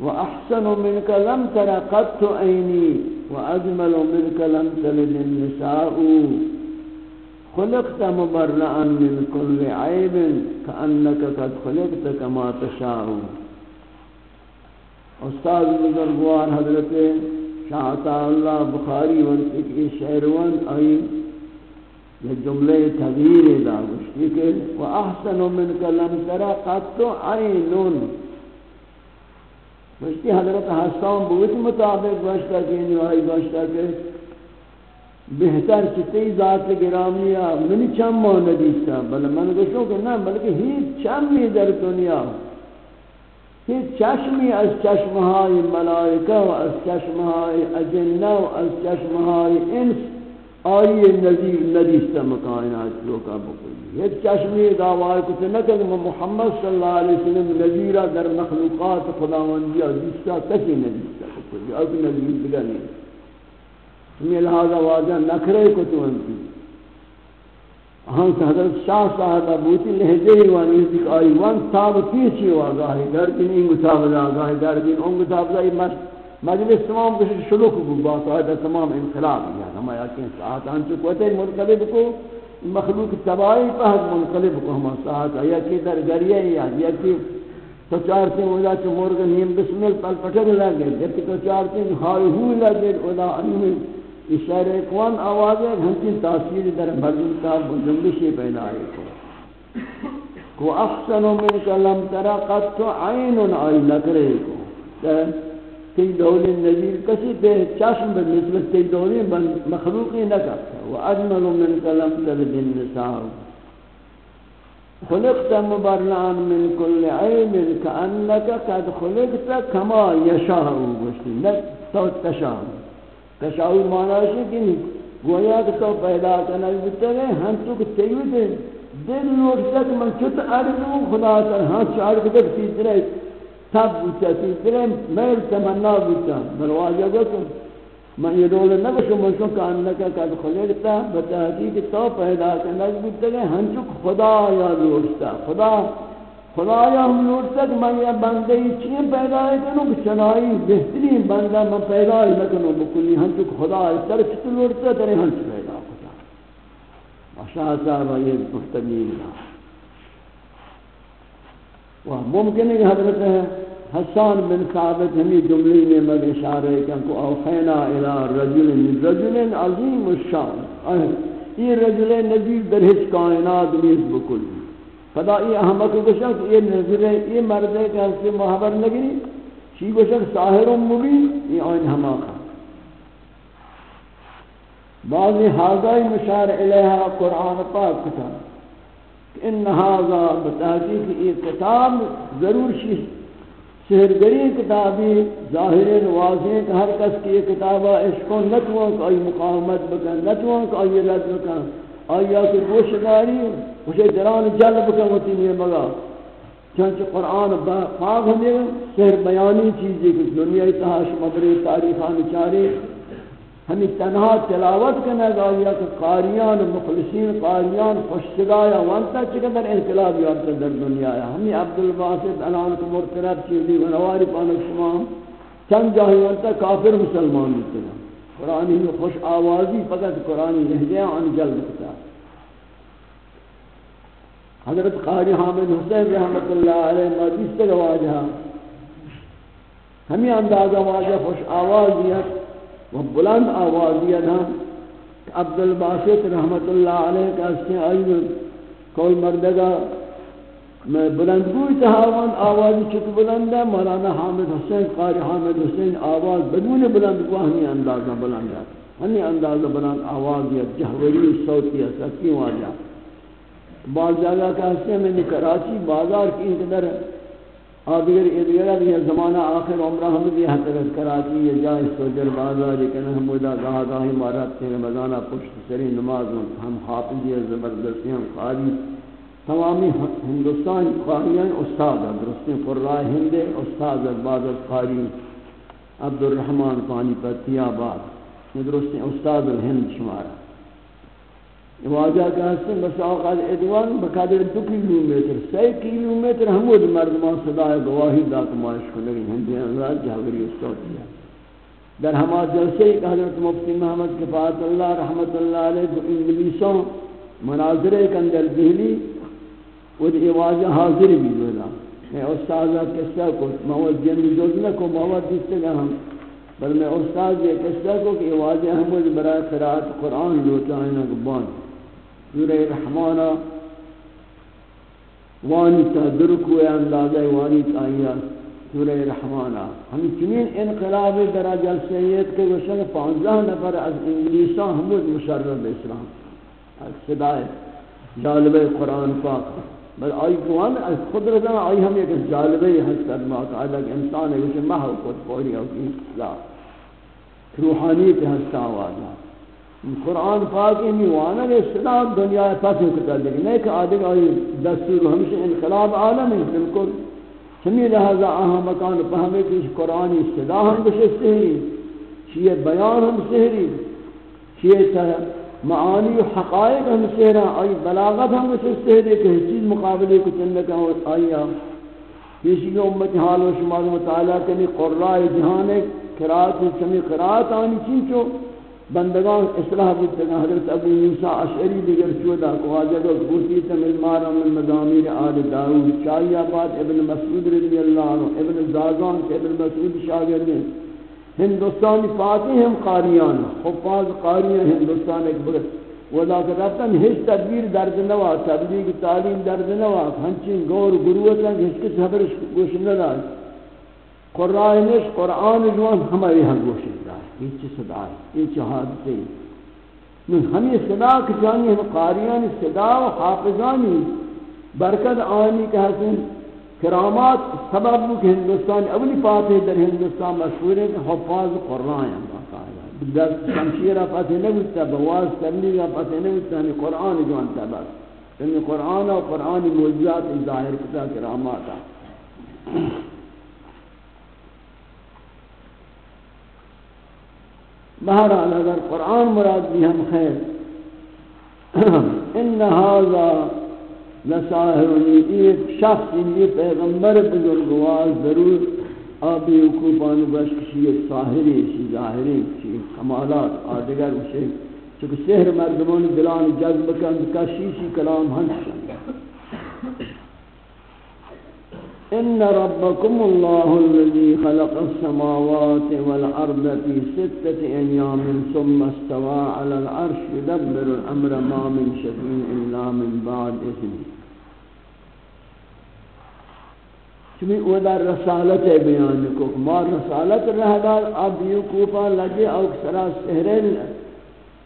و احسن منک لم ترى قط عینی و اجمل منک لم تلد النساء خلقت مبرعا من كل عيب كأنك قد خلقت كما تشاء استاد بزرگوار حضرت شاہتا اللہ بخاری ورسی کی شعروان آئی یہ جملے تغییر دا گوشتی کہ وَأَحْسَنُ مِنْكَ لَمْ تَرَ قَتُّ عَيْنٌ۔ گوشتی حضرت حسان بوت مطابق گوشتا کہ انہائی گوشتا کہ بہتر چتی ذات گرامیہ منی چم ماں ندیستا بل من گوشتوں کہ نا بلکہ ہی چمی در دنیا۔ هیچ چشمی از چشمهای ملائکه و از چشمهای اجنه و از چشمهای انس آئی نظیر ندیست مکائنات لوکا بکلی هیچ چشمی دعوی کتے نکل محمد صلی اللہ علیہ وسلم نظیرہ در مخلوقات خداوندی دیستا کسی ندیستا بکلی اوک نظیر بگا نہیں۔ لہذا واضح نکرے کتو انتی ہم سے حضرت شاہ صاحب ابوتی لہجے ہی وانی تک آئی، وان صاحب پیچھی ہوا گاہی دردین انگو صاحب دا گاہی دردین انگو صاحب دا مجلس تمام کسی شلوک کو بات آئیتا تمام انقلاب یا ہم آیا کہ ساعت ہم چکوتے منقلب کو، مخلوق تباہی پہت منقلب کو ہم ساعت آیا کہ در گریہ یا یا کہ تو چارتے ہیں اولا چو مرگ نیم بسم پل پٹر لگے جبکہ تو چارتے ہیں ہائی ہوئی لگے، اولا انہوں اشارہ اقوان آواز ہے؟ ہنچین تاثیر در مردم کا جنبشی پیدا آئے کو کو احسن من کلم ترا قد تو عین آئی لکرے کو۔ تی دولی نظیر کسی تے چشم بر مثل تی دولی مخلوقی نکتا و اجمل من کلم تر دن نساء خلقت مبرلان من كل عيب كأنك قد خلقت كما يشاء گوشتی نک تو تشاء تشاؤ مانا ہے کہ گویا کہ تو پیدا کرنا بتا ہے ہم تو کہ تیو دے دل نور تک من چت ارجو خدا کر ہاں چار کے تک تیسرے تب بوتا تیسرے میل تمنا بوتا مرواجہ گو تو۔ من یہ رول نہ بشو من کو کان نہ کا خلیتا بتا کہ تو پیدا کرنا بتا ہے ہم تو خدا یا دوستا خدا خدایا، ہم نورتک من یا بندے چین پیدا ہے کنو بچنائی بہترین بندہ من پیدا ہے لکنو بکلی ہم چک خدا ہے تر چت نورتا ترے ہم چک پیدا خدا ماشاء صاحب، یہ گفتگی اللہ وہ ممکن ہے کہ حضرت ہے حسان بن ثابت ہمیں جملی میں مگ اشارہ ہے کہ اوخینا الى رجل رجل عظیم الشان۔ یہ رجل نبی در ہچ کائنات نیز بکلی۔ خدا یہ احمد کو گوشن کہ یہ نظر ہے یہ مرد ہے کہ اس سے محبر نگری شی گوشن ساہر مبین یہ آئین حماقہ بعضی حاضائی مشار علیہ قرآن پاک کتاب کہ ان حاضا بتحقیق یہ کتاب ضرور شی. سہرگری کتابی ظاہر واضح کہ ہر کس کی یہ کتابہ عشقوں نتوان کہ آئی مقاومت بکن، نتوان کہ آئی رد بکن. آیا کہ گوشگاری اسے دران جلب کرتی نہیں مگا چنچہ قرآن پاک ہمیں سہر بیانی چیزیں کہ دنیا اتحاش مبری تاریخان چارے۔ ہمیں تنہا تلاوت کرنے گا آیا کہ قاریان، مخلصین، قاریان خوشگایا وانتا چقدر انقلاب یارتا در دنیا ہے۔ ہمیں عبدالباسط علان کو مرترب چیزی ونواری پانک شما چند جاہی وانتا کافر مسلمان دیتے ہیں۔ قرآنی میں خوش آوازی فقط قرآنی رہ گیا ان جلد کتا حضرت قاری حامد حسین رحمت اللہ علیہ مجلس تک واجہا ہمیں اندازہ واجہ خوش آوازیت و بلند آوازیت ہم عبد الباسط رحمت اللہ علیہ کا اس نے آئی کول مردگا میں بلند گوئی تہاوان آوازی چک بلند ہے، مولانا حامد حسین، قاری حامد حسین، آواز بدون بلند گوہ ہمیں اندازہ بلند ہے۔ ہمیں اندازہ بلند آوازیت جہوری صوتیت سکی واجہ بعض جگہ کا حصے میں نے کراچی بازار کی انقدر آدگر ادگر یہ زمانہ آخر عمرہ ہم بھی حضرت کراچی یہ جائے سوجر بازار، یہ کہنا ہم ادا گاہ گاہی مارات تھے رمضانہ پشت، سری نماز ہم حافظی زبردستی ہم قاری تمامی ہندوستان قاریان استاد درستی قرآن ہندے استاد بعد قاری عبد الرحمن پانی پتی آباد درستی استاد الہند شمارہ واجہ کا حسن بس آقاد ادوان بقدر دو کلومیتر سی کلومیتر ہمود مردمان صدای گواہی دات مائش کنگی ہندی انگار جاگری استوتی ہے در ہما جلسے کہ حضرت مفتی محمد کفات اللہ رحمت اللہ علیہ دو انگلیسوں مناظرے کے اندر دہلی وہ دی واجہ حاضر بھی دولا میں استاذہ قصہ کو مواد جن جوزنہ کو مواد دیستے گا ہم بل میں استاذ یہ قصہ کو کہ واجہ ہمود برای قرآت قرآن لوٹا ہے نا گبان سورہ رحمانہ وانی تا درکو اندازہ وانی تا آیا سورہ رحمانہ ہم چنین انقلاب درجہ سید کے وشن پانزہ نفر از انگلیسا حمد مشرب اسلام. صدای جالب قرآن پاک. بل آئی قوان از خود رضا آئی ہم ایک جالبی حس کرنا کہ انسان ہے وشن محو خود پوری ہوگی اصلاح. روحانیت ہستا آوازہ قرآن پاک میں وانا نے اسلام دنیا پاس کتا دیکھ نہیں کہ آدھے آئی دستور ہمشہ انقلاب عالم ہے، بالکل. سمی لہذا آہاں مکان پہمے کہ قرآنی صدا ہم بشے سہری شیئے بیان ہم سہری شیئے معانی و حقائق ہم سہرا آئی بلاغت ہم بشے سہری کہ چیز مقابلے کو چندکا آئی ہم کسی کی امت حال و شمال مطالعہ کنی قرآن جہان قرآت سمی قرآت آنی چیز چو بندگان اصلاح بودتگان حضرت ابو موسیٰ اشعری دیگر چودا کو آجد و گوشیتا من مارا من مدامیر آل داود چاہی آباد ابن مسعود رضی اللہ عنہ، ابن زازان ابن مسعود شاگرد ہندوستانی فاتح ہم قاریان خفاظ قاریان ہندوستان ایک بگت ودا کہ ربطا ہیچ تدبیر درد نوا تبلیغ تعلیم درد نوا ہنچین گور گروتا ہیچ کس حبرش گوش ندار قرآن قرآن جوان، ہماری ہم گوش یہ چی صدا ہے، یہ چی حادثے من ہمیں صدا کچانی ہم قاریان صدا و حافظانی۔ برکت آنی کہ حسن کرامات سبب کہ ہندوستان اولی فاتح در ہندوستان مشہور ہے کہ حفاظ یعنی قرآن ہیں در شمشیرہ فتح نبوتا بواز تبلیغہ فتح نبوتا ہمیں قرآن جو انتا بس۔ یعنی قرآن و قرآن موجزات ظاہر کتا کرامات ہیں۔ بہرحال اگر قرآن مراد بھی ہم خیر، *clears throat* ان هذا لساہر ایک شخص یہ پیغمبر بزرگوار ضرور، آبی حکوبان بشکشی ساہری شی ظاہری شی کمالات، آدگر اسے چونکہ سحر مردمان دلان جذب کند کشی شی کلام ہنس ان ربكم الله الذي خلق السماوات والارض في سته ايام ثم استوى على العرش يدبر الامر ما من شفيع الا من بعد اذنه۔ چمی اولا رسالت بیان کو، ما رسالت رہدار اب یو کوفا لگے او سرا سحر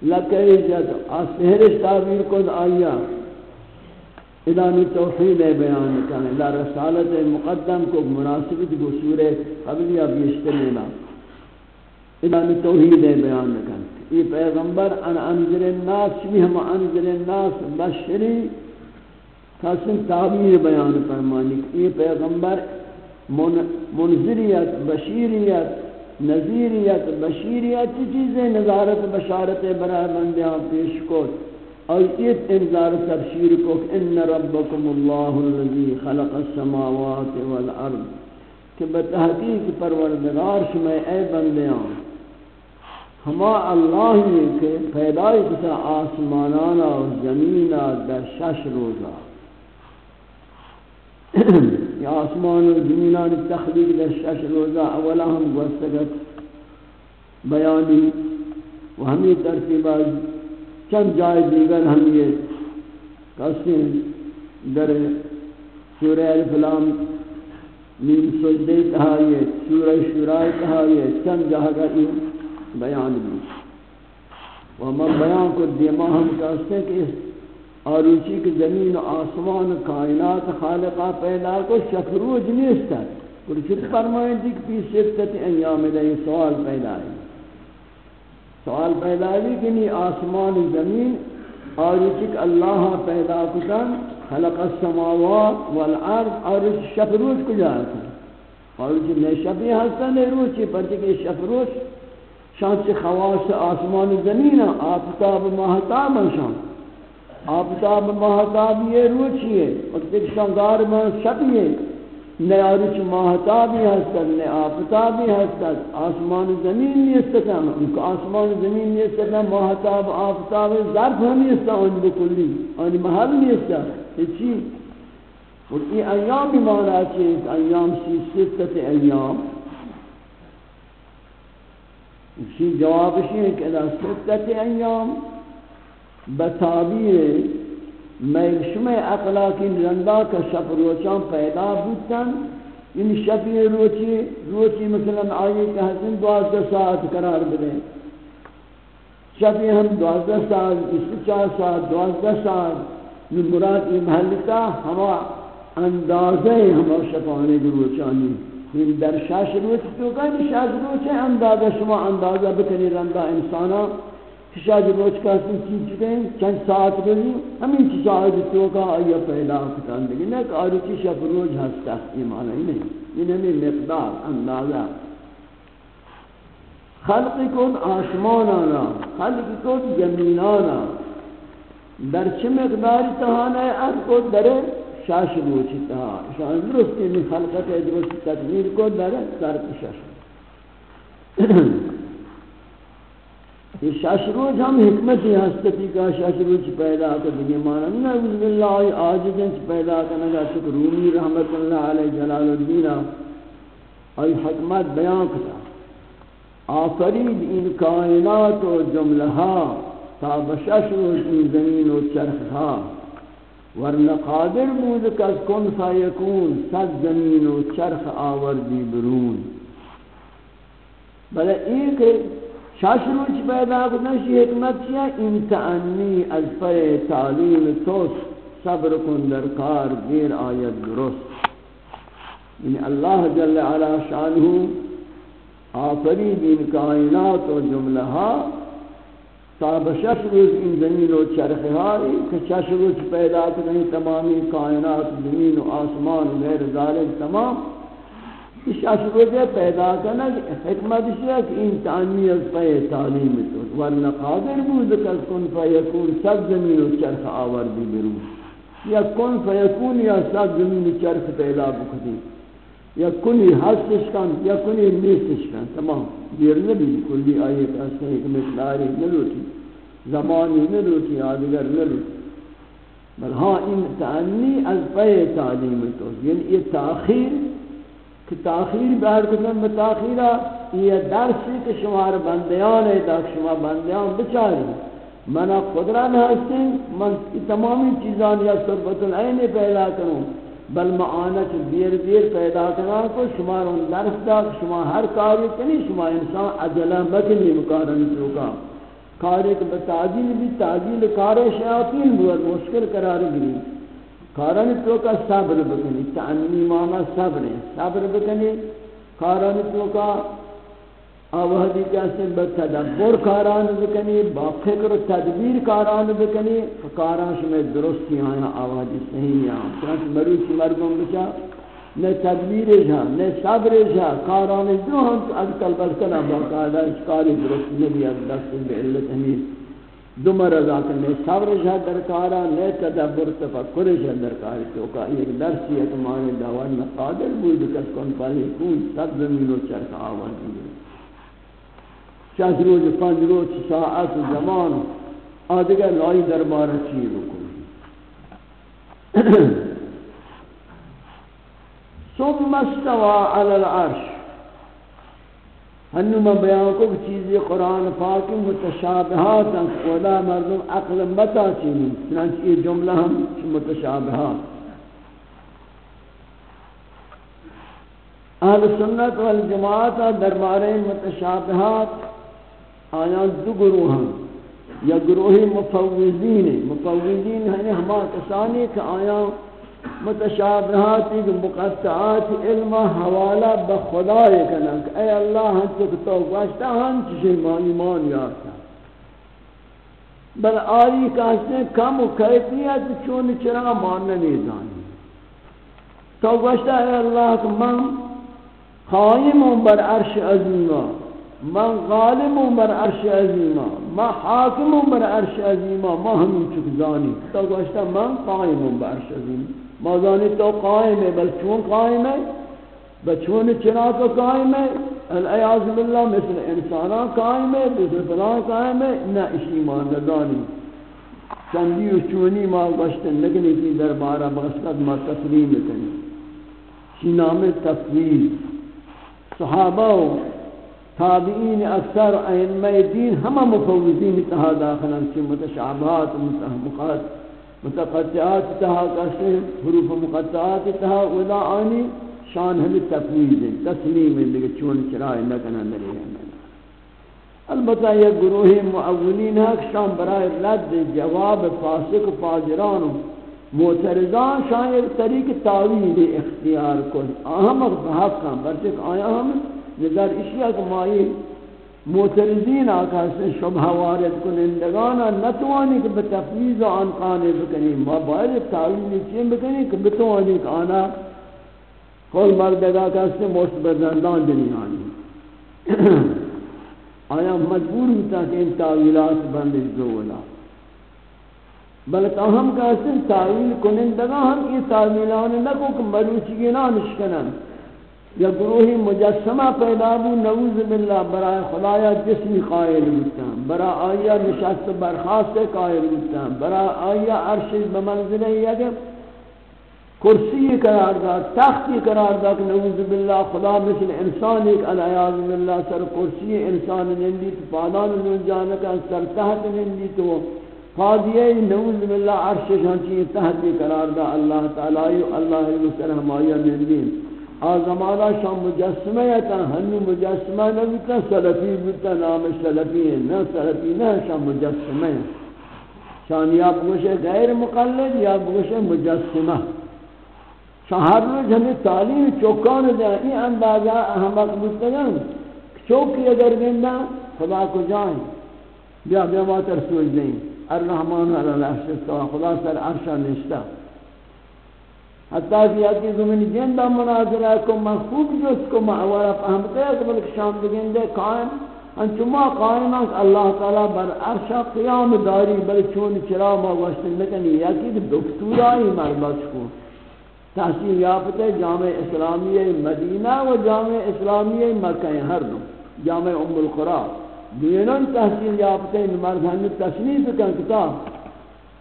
لکے جد ا سحر تعبیر کو آیا۔ ادانی توحید بیان کرنے۔ لا رسالت مقدم کو مناسبت کو سورہ قبلی اب بیشتر لینا ادانی توحید بیان کرنے۔ یہ پیغمبر ان انذر الناس بھی ہم انذر الناس بشری قسم تعبیر بیان فرمانی یہ پیغمبر منذریت بشیریت نذیریت بشیریت چیزیں نظارت، بشارت برای بندیاں پیش کو آیت انذار تبشیر کو ان ربکم اللہ الذی خلق السماوات والارض، کہ بتحقیق پروردگار شما اے بندیاں، ہما اللہ ہی کہ پیدای کسا آسمانانا و زمینہ در شش روزہ۔ یا آسمان و زمینان تخلیق در شش روزہ اولا ہم گوستگت بیانی و ہمیں ترتیبہ چند جائے دیگر ہم یہ کہتے ہیں در سورہ الفلام نیم سجدے تہائیے سورہ شرائی تہائیے چند جہاں کا بیان بھی و من بیان کو دیما ہم کہتے ہیں کہ آروچی کی زمین و آسمان کائنات خالقہ پیدا کو شکروج نیست ہے۔ پرچت فرمائیں جی دیکھ پی ستت ایام دے سوال پیدا ہے۔ سوال پیدا ہے کہ نہیں، آسمان زمین آروچی کی اللہ پیدا کتن خلق السماوات والارض آروچی شکروج کو جاتا آروچی میں شبی ہستا نہیں روچی پرچہ شکروج شان خواص آسمان زمین آفتاب مہتاب شان آفتاب مہتاب یہ روچی ہے وقت ایک شنگار میں شبی ہے نیا روچ مہتابی ہستن نیا آفتابی ہستن آسمان زمین نہیں سکتا آسمان زمین نہیں سکتا مہتاب آفتاب ظرف ہم نہیں سکتا ان بکلی ان محل نہیں سکتا یہ چی اور یہ ایام بھی مانا چاہیے ایام سی ستت ایام. اسی جواب ہے کہ اذا ستت ایام بتابیر میں شمع اقلاقی رندا کا شب روچان پیدا بودتن ان شب روچی روچی مثلا آئیے کہ حسن دوازدہ ساعت قرار بدیں شب ہم دوازدہ ساعت اس چار ساعت دوازدہ ساعت. یہ مراد یہ محلتا ہما اندازہ ہما شفانے کی روچانی این در شش روز تو که شش روز چه اندازه، شما اندازه بکنی رنده انسانا. که شش روز کسی چی چکه چند ساعت بزی همین چی ساعت تو که آیا پیدا کتن دیگه نه که آری چی شب روز هست ایمان این این همین مقدار اندازه خلق کن آسمانانا، خلق کن زمینانا۔ در چه مقداری تهانه از کن داره شاش روچی تا شان درستی یعنی می خلقت درست تدبیر کو در سر شاش *clears throat* یہ شاش روز ہم حکمت ہی ہستی کا شاش روز پیدا کر دیگے مانا نعوذ باللہ آجزن پیدا کرنے کا شکر رومی رحمت اللہ علیہ، جلال الدین ای حکمت بیان کتا۔ آفرید ان کائنات و جملہا تا بشش روز ان زمین و چرخها ورنہ قادر بود کس کن فیکون، صد زمین و چرخ آوردی برون۔ بلے ایک شاش روچ پیدا کرنا شی حکمت چیا امتعنی از پر تعلیم توس صبر کن در کار دیر آیت درست. یعنی اللہ جل علا شانہ آفرید ان کائنات و جملہا تا بشش روز این زمین و چرخ هایی که شش روز پیدا کنی، تمامی کائنات، زمین و آسمان و غیر ذالک تمام. شش روز پیدا کنی حکمت ہے کہ این تعمی از پی تعلیم تو، ورنہ قادر بود کس کن فیکون سب زمین و چرخ آوردی برو. یا کن فیکون یا سب زمین و چرخ پیدا بکتی. یا کنی هستش کن، یا کنی نیستش کن. تمام. دیر نبی، کلی آیت اصلا ایک مقداری نلوٹی زمانی نلوٹی آدگر نلوٹی بل ہاں ان تعنی از پی تعلیم تو. یعنی یہ تاخیر کہ تاخیر بہر کتن بتاخیرہ یہ درسی کہ شمار بندیان ہے تاک شما بندیان بچاری۔ منا قدران ہستیں، من تمامی چیزان یا صربت العین پیدا کروں۔ بل معانت دیر دیر پیدا کرنا کو، شما ان درس دا، شما ہر کاری کنی، شما انسان عجلہ مکنی مکارن چوکا۔ کاری کہ بتاجیل بھی تاجیل کار شیاطین بود، مشکل قرار گری کارن چوکا صبر بکنی تعنی مانا صبر صبر بکنی کارن چوکا آوہدی کیسے بتدبر کاران بکنی با فکر و تدبیر کاران بکنی، کاران شمی درستی آیا آوہدی صحیح آیا چنانچہ مروچی مردم بچا، نہ تدبیر جا، نہ صبر جا، کاران جو ہم از کل بس کنا باقاعدہ اس کاری درست نبی از دست بعلت ہمیں دو مرضا کرنے، صبر جا درکارا نہ تدبر تفکر جا درکاری تو کا ایک درسی ہے تمہارے دعوان میں قادر بود کس کن پالی کون سب زمین و چرک آوہدی شش روز، پنج روز، ساعت، زمان آدگر لائی دربار چی بکنی ثم استوى على العرش۔ ہنو میں بیان کو چیزی قرآن پاک متشابہات ہیں، خدا مردم عقل متا چینی، چنانچہ یہ جملہ ہم متشابہات اہل سنت والجماعت دربارے متشابہات آیان دو گروہ ہیں۔ یا گروہ مفوضین مفوضین یعنی ہیں ہما کسانی کہ آیان متشابہات مقطعات علم حوالہ بخدا کنا اے اللہ ہم تک تو گوشتا ہم چیزیں ما ایمان یارتا بل آئی کہتے کم و کیفیت چون چرا ماننا نہیں دانی تو گوشتا اے اللہ کہ من قائم بر عرش عظیمہ من غالب بر عرش عظیمہ ما حاکم بر عرش عظیمہ ما ہمیں چکزانی تو گوشتا من قائم بر عرش عظیمہ موضانی تو قائم ہے، بل چون قائم ہے؟ بچون چنا تو قائم ہے؟ العیاض باللہ مثل انسانا قائم ہے، مثل فلان قائم ہے، نہ اسی مان چندی و چونی ما گشتن لگنی کی دربارہ بغسلت ما تسلیم کنی شی نام تفویل صحابہ و تابعین اکثر ائمہ دین ہمہ مفوضین تہا داخلہ چی متشعبات متحمقات۔ متقطعات تہا کسے حروف مقطعات تہا، ودا آنی شان ہمیں تفویض ہے تسلیم ہے لیکن چون چرائے نکنہ نرے ہیں۔ البتہ یہ گروہ معولین ہے کہ شان برائے رد جواب فاسق و فاجران معترضان شان ایک طریق تعویل اختیار کن۔ اہم حق ہم برچک آیا ہم، نظر اشیاء کمائی معترضین آقا سے شبہ وارد کنندگانا نتوانی کہ بتفویض آن قانے بکنی، ما باید تعلیمی چین بکنی کہ بتوانی کہ آنا قول مردگا کسے موشت بزندان دنیانی *clears throat* آیا مجبور ہوتا کہ ان تعویلات بندش دولا بلکہ ہم کہتے ہیں تعویل کنندگا ہم یہ تعویلان نکو کہ مروچی نہ نشکنن یا گروہی مجسمہ پیدا بو نعوذ باللہ، برای خدایا جسمی قائل بودتا برای آیا نشست برخواست قائل بودتا برای آیا عرش بمنزل یک کرسی قرار داد، تختی قرار داد، نعوذ باللہ، خدا مثل انسان ایک العیاض باللہ، سر کرسی انسان نندی تو پادان ننجانکا سر تحت نندی تو فاضیہ نعوذ باللہ، عرش شانچی تحتی قرار دا اللہ تعالی، اللہ علیہ وسلم آیا نندی۔ نندین آزمانا شان مجسمه یتا هنی مجسمه نبیتا سلفی بیتا نام سلفی ہے، نہ سلفی نہ شان مجسمه شان یا بگوشے غیر مقلد یا بگوشے مجسمه شان ہر روز ہمیں تعلیم چوکان دیں این اندازہ احمق بودتگن چوکی اگر گندہ خدا کو جائیں بیا بیا ما ترسول دیں۔ الرحمن علی العرش خدا سر عرشا نشتا حتی کہ یکی زمین جندہ مناظرہ کو من جس کو معورہ فهمتے ہیں کہ بلک شام بگندے قائم. انچما قائم ہیں کہ اللہ تعالی بر عرشہ قیام داری بلک چون چرا ما گوشتن نکنی. یکی کہ دکتورائی مربط کو تحصیل یافتے جامع اسلامیہ مدینہ و جامع اسلامیہ مکہ، ہر دو. جامع ام القرآن. دینن تحصیل یافتے مرد ہمیں تصنیف کن کتاب.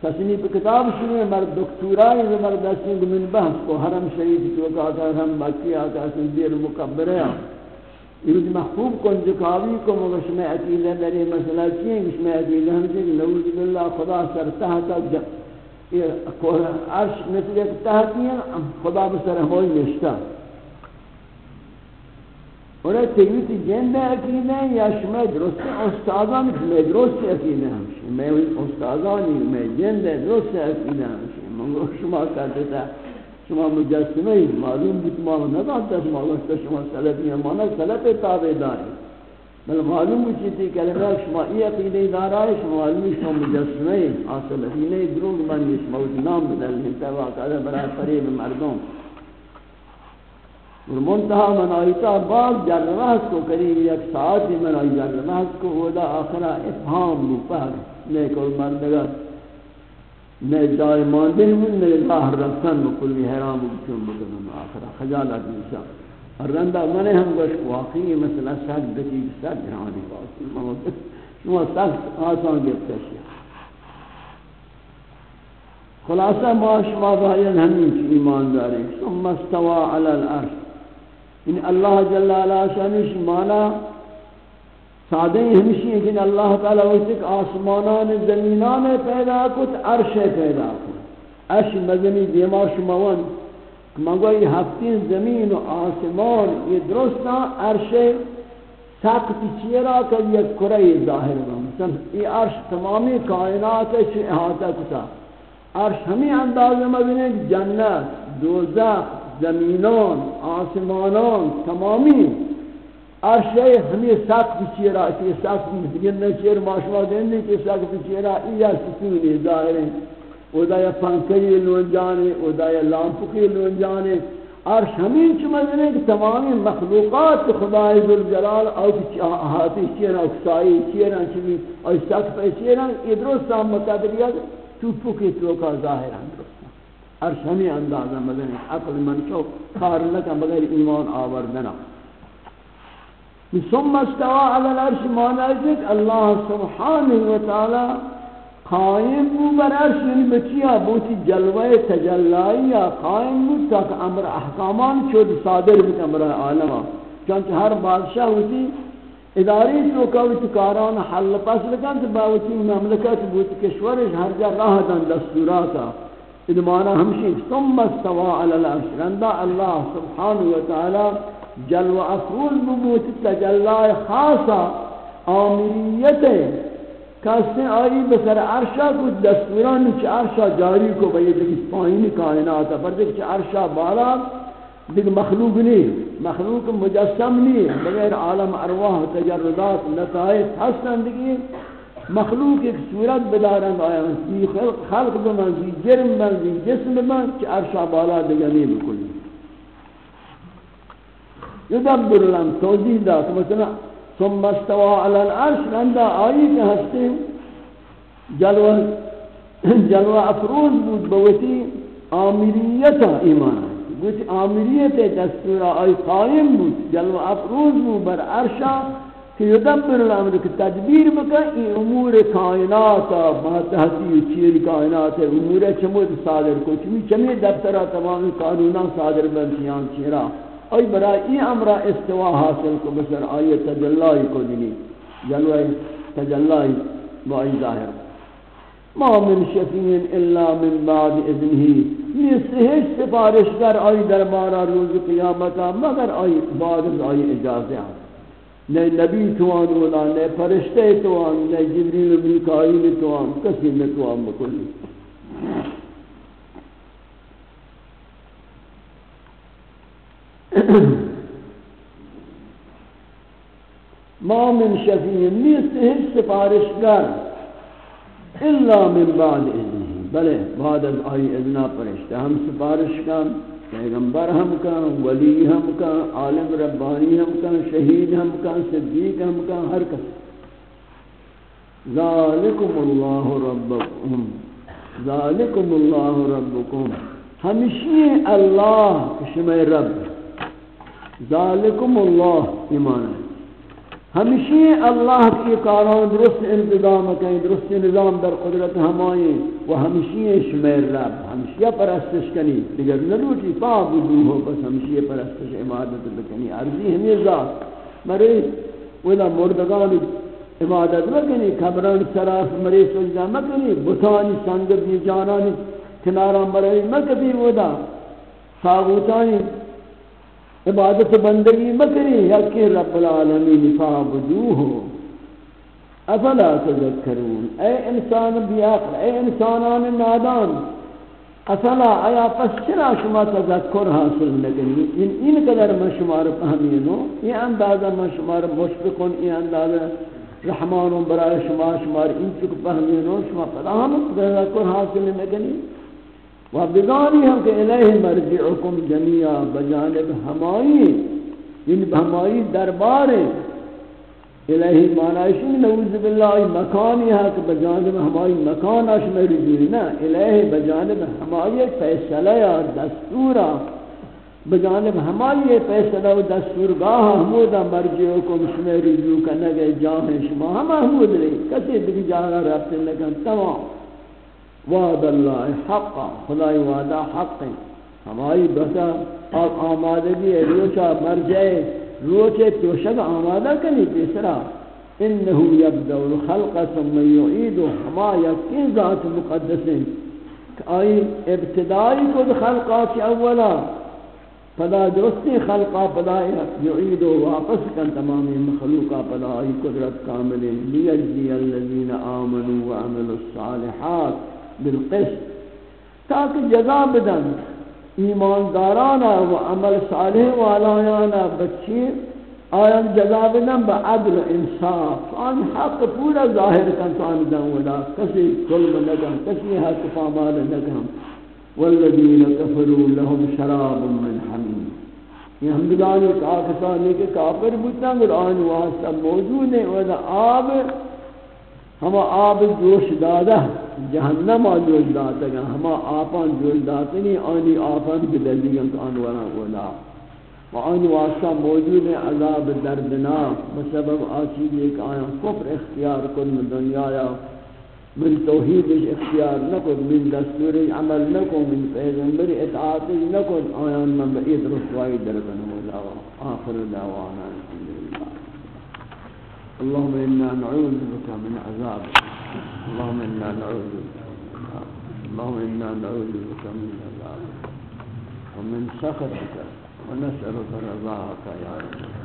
تصنیف کتاب شروع مرد دکتورائی مرد دستیں من بحث کو، حرم شریف تو کہا حرم مکی آتا ہے دیر مکبر ہے یہ محبوب کن جکاوی کو مگش میں عقیدہ لرے مسئلہ چیئے گش میں عقیدہ ہم سے نعوذ باللہ، خدا سر تحت جب عرش مثل ایک تحتی ہے خدا بسر ہوئی نشتا. اور تیویتی جند عقیدہ، یا شما درست استادان میں درست عقیدہ ہمشی میں استادانی میں جند ہے، درست عقیدہ ہمشی منگو، شما کہتے تھا شما مجسمه معلوم بود ما ندانتا شما گوشتا شما سلفی مانا سلف تابع داری بل معلوم بود چیزی کلمه شما ای عقیده دارای شما معلوم شما مجسمہ مجسمه آسلفی نه دروگ من شما اس نام بدل انتا واقعا برای فریب مردم۔ اور منتہا من آئیتا بعض جرمہت کو قریب یک ساعتی من آئی جرمہت کو اودا آخرا افہام لپاہ نیک اور مردگا نے جائے ماندن من نے راہ رفتن کلی حرام بچون بکنم آخرا خجالت نشا اور رندہ من ہم گوش واقعی مثلا سخت دکی سخت جہانی باسی شما سخت آسان گفتا شیئا خلاصہ ما شما باید ہمیں چی ایمان داریں ثم استوا علی الارش ان اللہ جل علا شانش مانا سادہ ہمشی ہے کہ اللہ تعالی وقت ایک آسمانان زمینان پیدا کت، عرش پیدا کت۔ عرش مزنی دیما شماوان۔ مگوی ہفتین زمین و آسمان، یہ درستا عرش سخت چیرا کہ یہ کرے ظاہر ہوا مثلا یہ عرش تمامی کائنات سے احاطہ کتا۔ عرش ہمیں انداز مبینے جنت، دوزخ، زمینان، آسمانان، تمامی۔ عرش ہمیں سخت چیرا کہ سخت دیگر نہ چیر ماشما دینے کہ سخت چیرا یہ سکونی ظاہر ہے ادا یا پنکھے لون جانے ادا یا لامپکی لون جانے عرش ہمیں چمزنے کہ تمامی مخلوقات خدای ذوالجلال او ہاتھی چیرا اکسائی چیرا چمی او سخت چیرا ادرس ہم مقدریت چوپو کی تو کا ظاہر اندرست عرش ہمیں اندازہ مدن عقل منشو کار لکا بغیر ایمان آوردنا ثم استوى على العرش معنی ہے اللہ سبحانہ وتعالی قائم بو بر عرش یعنی بچیا بوتی جلوہ تجلائی یا قائم بو تاک امر احکامان چود صادر بک امر عالمہ چونچہ ہر بادشاہ ہوتی اداری تو کوئی کاران حل پس لکن تو باوتی مملکت بوتی کشورش ہر جا راہ دن دستوراتا ادمانا ہمشی ثم استوا علی العرش رندہ اللہ سبحانہ وتعالی جلو افرول ببوتی تجلائے خاصا آمریت کسی آئی بسر عرشا کو دستوران چھ عرشا جاری کو بھئی دیکھ پائین کائناتا پر دیکھ چھ عرشا بالا، دیکھ مخلوق نہیں، مخلوق مجسم نہیں بغیر عالم ارواح تجردات، نتائج حسن دیکھئے مخلوق ایک صورت بدارن آیا۔ خلق بمن سی جرم من سی جسم من چی عرشا بالا دگنی بکلی۔ یدبر لن توجیح دا مثلا ثم استوى على العرش لندا آئی کہ ہستے جلوہ جلوہ افروز بود بوتی آمریتا ایمان گوتی آمریت دستورا آئی قائم بود. جلوہ افروز بود بر عرشا کہ یدبر الامر کہ تدبیر بکا ای امور کائناتا باتحتی چیر کائنات، امور چمود صادر کو چمی چمی دفترہ تمامی قانونا صادر بنتیان چیرا؟ ای برای این امر استوا حاصل کو بسر آئی تجلائی کو دینی. جلوہ تجلائی با ای ظاہر. ما من شفین الا من بعد اذنہی نیست ہیچ سفارش در آئی دربارہ روز قیامتا، مگر آئی بعد از آئی اجازے آئی نئے نبی توان اولا، نئے فرشتے توان، نئے جبریل و میکائیل توان، کسی میں توان بکلی. ما من شفیع نیست، هیچ سفارشگر الا من بعد اذنه. بلے بعد از آئی اذنا پرشتے ہم سفارش کن، پیغمبر ہم کن، ولی ہم کن، عالم ربانی ہم کن شہید ہم کن، صدیق ہم کن ہر کس. ذالکم اللہ ربکم. ذالکم اللہ ربکم. ہمشی اللہ شمع رب. ذالکم اللہ ایمان ہمیشہ اللہ کی کاران درست انتظام کریں، درست نظام در قدرت ہمائیں۔ و ہمیشہ شمیر رب، ہمیشہ پرستش کنی۔ دیگر نروٹی فابدو ہو، بس ہمیشہ پرستش عبادت بکنی۔ عرضی ہمیں ذات۔ مرے ولا مردگان عبادت مکنی قبران سراف مرے سجدہ مکنی بطانی سنگر دی جانانی کناران مرے مکبیر ودا۔ ساغوتانی عبادت بندگی مکنی یکی رب العالمین فعبدوه افلا تذکرون؟ اے انسان بیاقل اے انسانان نادان، افلا ایا پس چرا شما تذکر حاصل نکنی؟ ان این قدر من شما رو فهمینو یہ اندازہ من شما رو مشفقون یہ اندازہ رحمان برای شما شما رو این چک فهمینو شما فلا ہم تذکر حاصل نکنی؟ و بدانی ہم کہ الہ مرجعکم جميعا بجانب ہمائی ان ہمائی دربار الہی معنی نعوذ باللہ مکانی ہے کہ بجانب ہمائی مکان اش میری جوری نا۔ الہ بجانب ہمائی فیصلہ یا دستورا ہاں۔ بجانب ہمائی فیصلہ و دستور گاہ ہاں۔ حمودہ مرجعکم شمیری جو کنگے جاہیں شما ہم حمود رہی کسی دیکھ جانا رابطے لگن تمام۔ وعد اللہ حق، خدای وعدہ حق ہماری بسا آپ آمادگی ہے روچا مر جائے۔ روچے تو آمادہ کنی تیسرا۔ انہو یبدو الخلق ثم یعیدو ہما یقین ذات مقدس ہیں آئی ابتدائی کد خلقا کی اولا، پدا درستی خلقا پدا یعیدو واپس کن تمامی مخلوقا پدا آئی قدرت کامل لیجزی الذین آمنوا وعملوا الصالحات۔ بالقسط، تاکہ جزا بدن ایماندارانا و عمل صالح والایانا بچی آیان جزا بدن با عدل و انصاف. آن حق پورا ظاہر کن تو آن دن ولا کسی ظلم نگم کسی حق فامال نگم والذین کفروا لهم شراب من حمیم. یہ ہم ہمدلانی کافرانی کے کافر بودتا اور آن واسطہ موجود ہے وہ آب ہما آب جوش دادا جہنم آ جوش داتا گا، ہما آپان جوش داتا نہیں آنی آپان بدلیگن تو آن اولا۔ و آن واسطہ موجود ہے، عذاب دردناک بسبب مطلب آچیز ایک آیا، کفر اختیار کن دنیا یا۔ من توحید اختیار نکن، من دستور عمل نکن، من پیغمبر اطاعت نکن۔ آیان من بعید رسوائی درکن مولا، آخر دعوانا۔ اللهم إنا نعوذ بك من عذاب. اللهم إنا نعوذ بك. اللهم إنا نعوذ بك من عذاب. ومن سخطك ونسألك رضاك يا رب.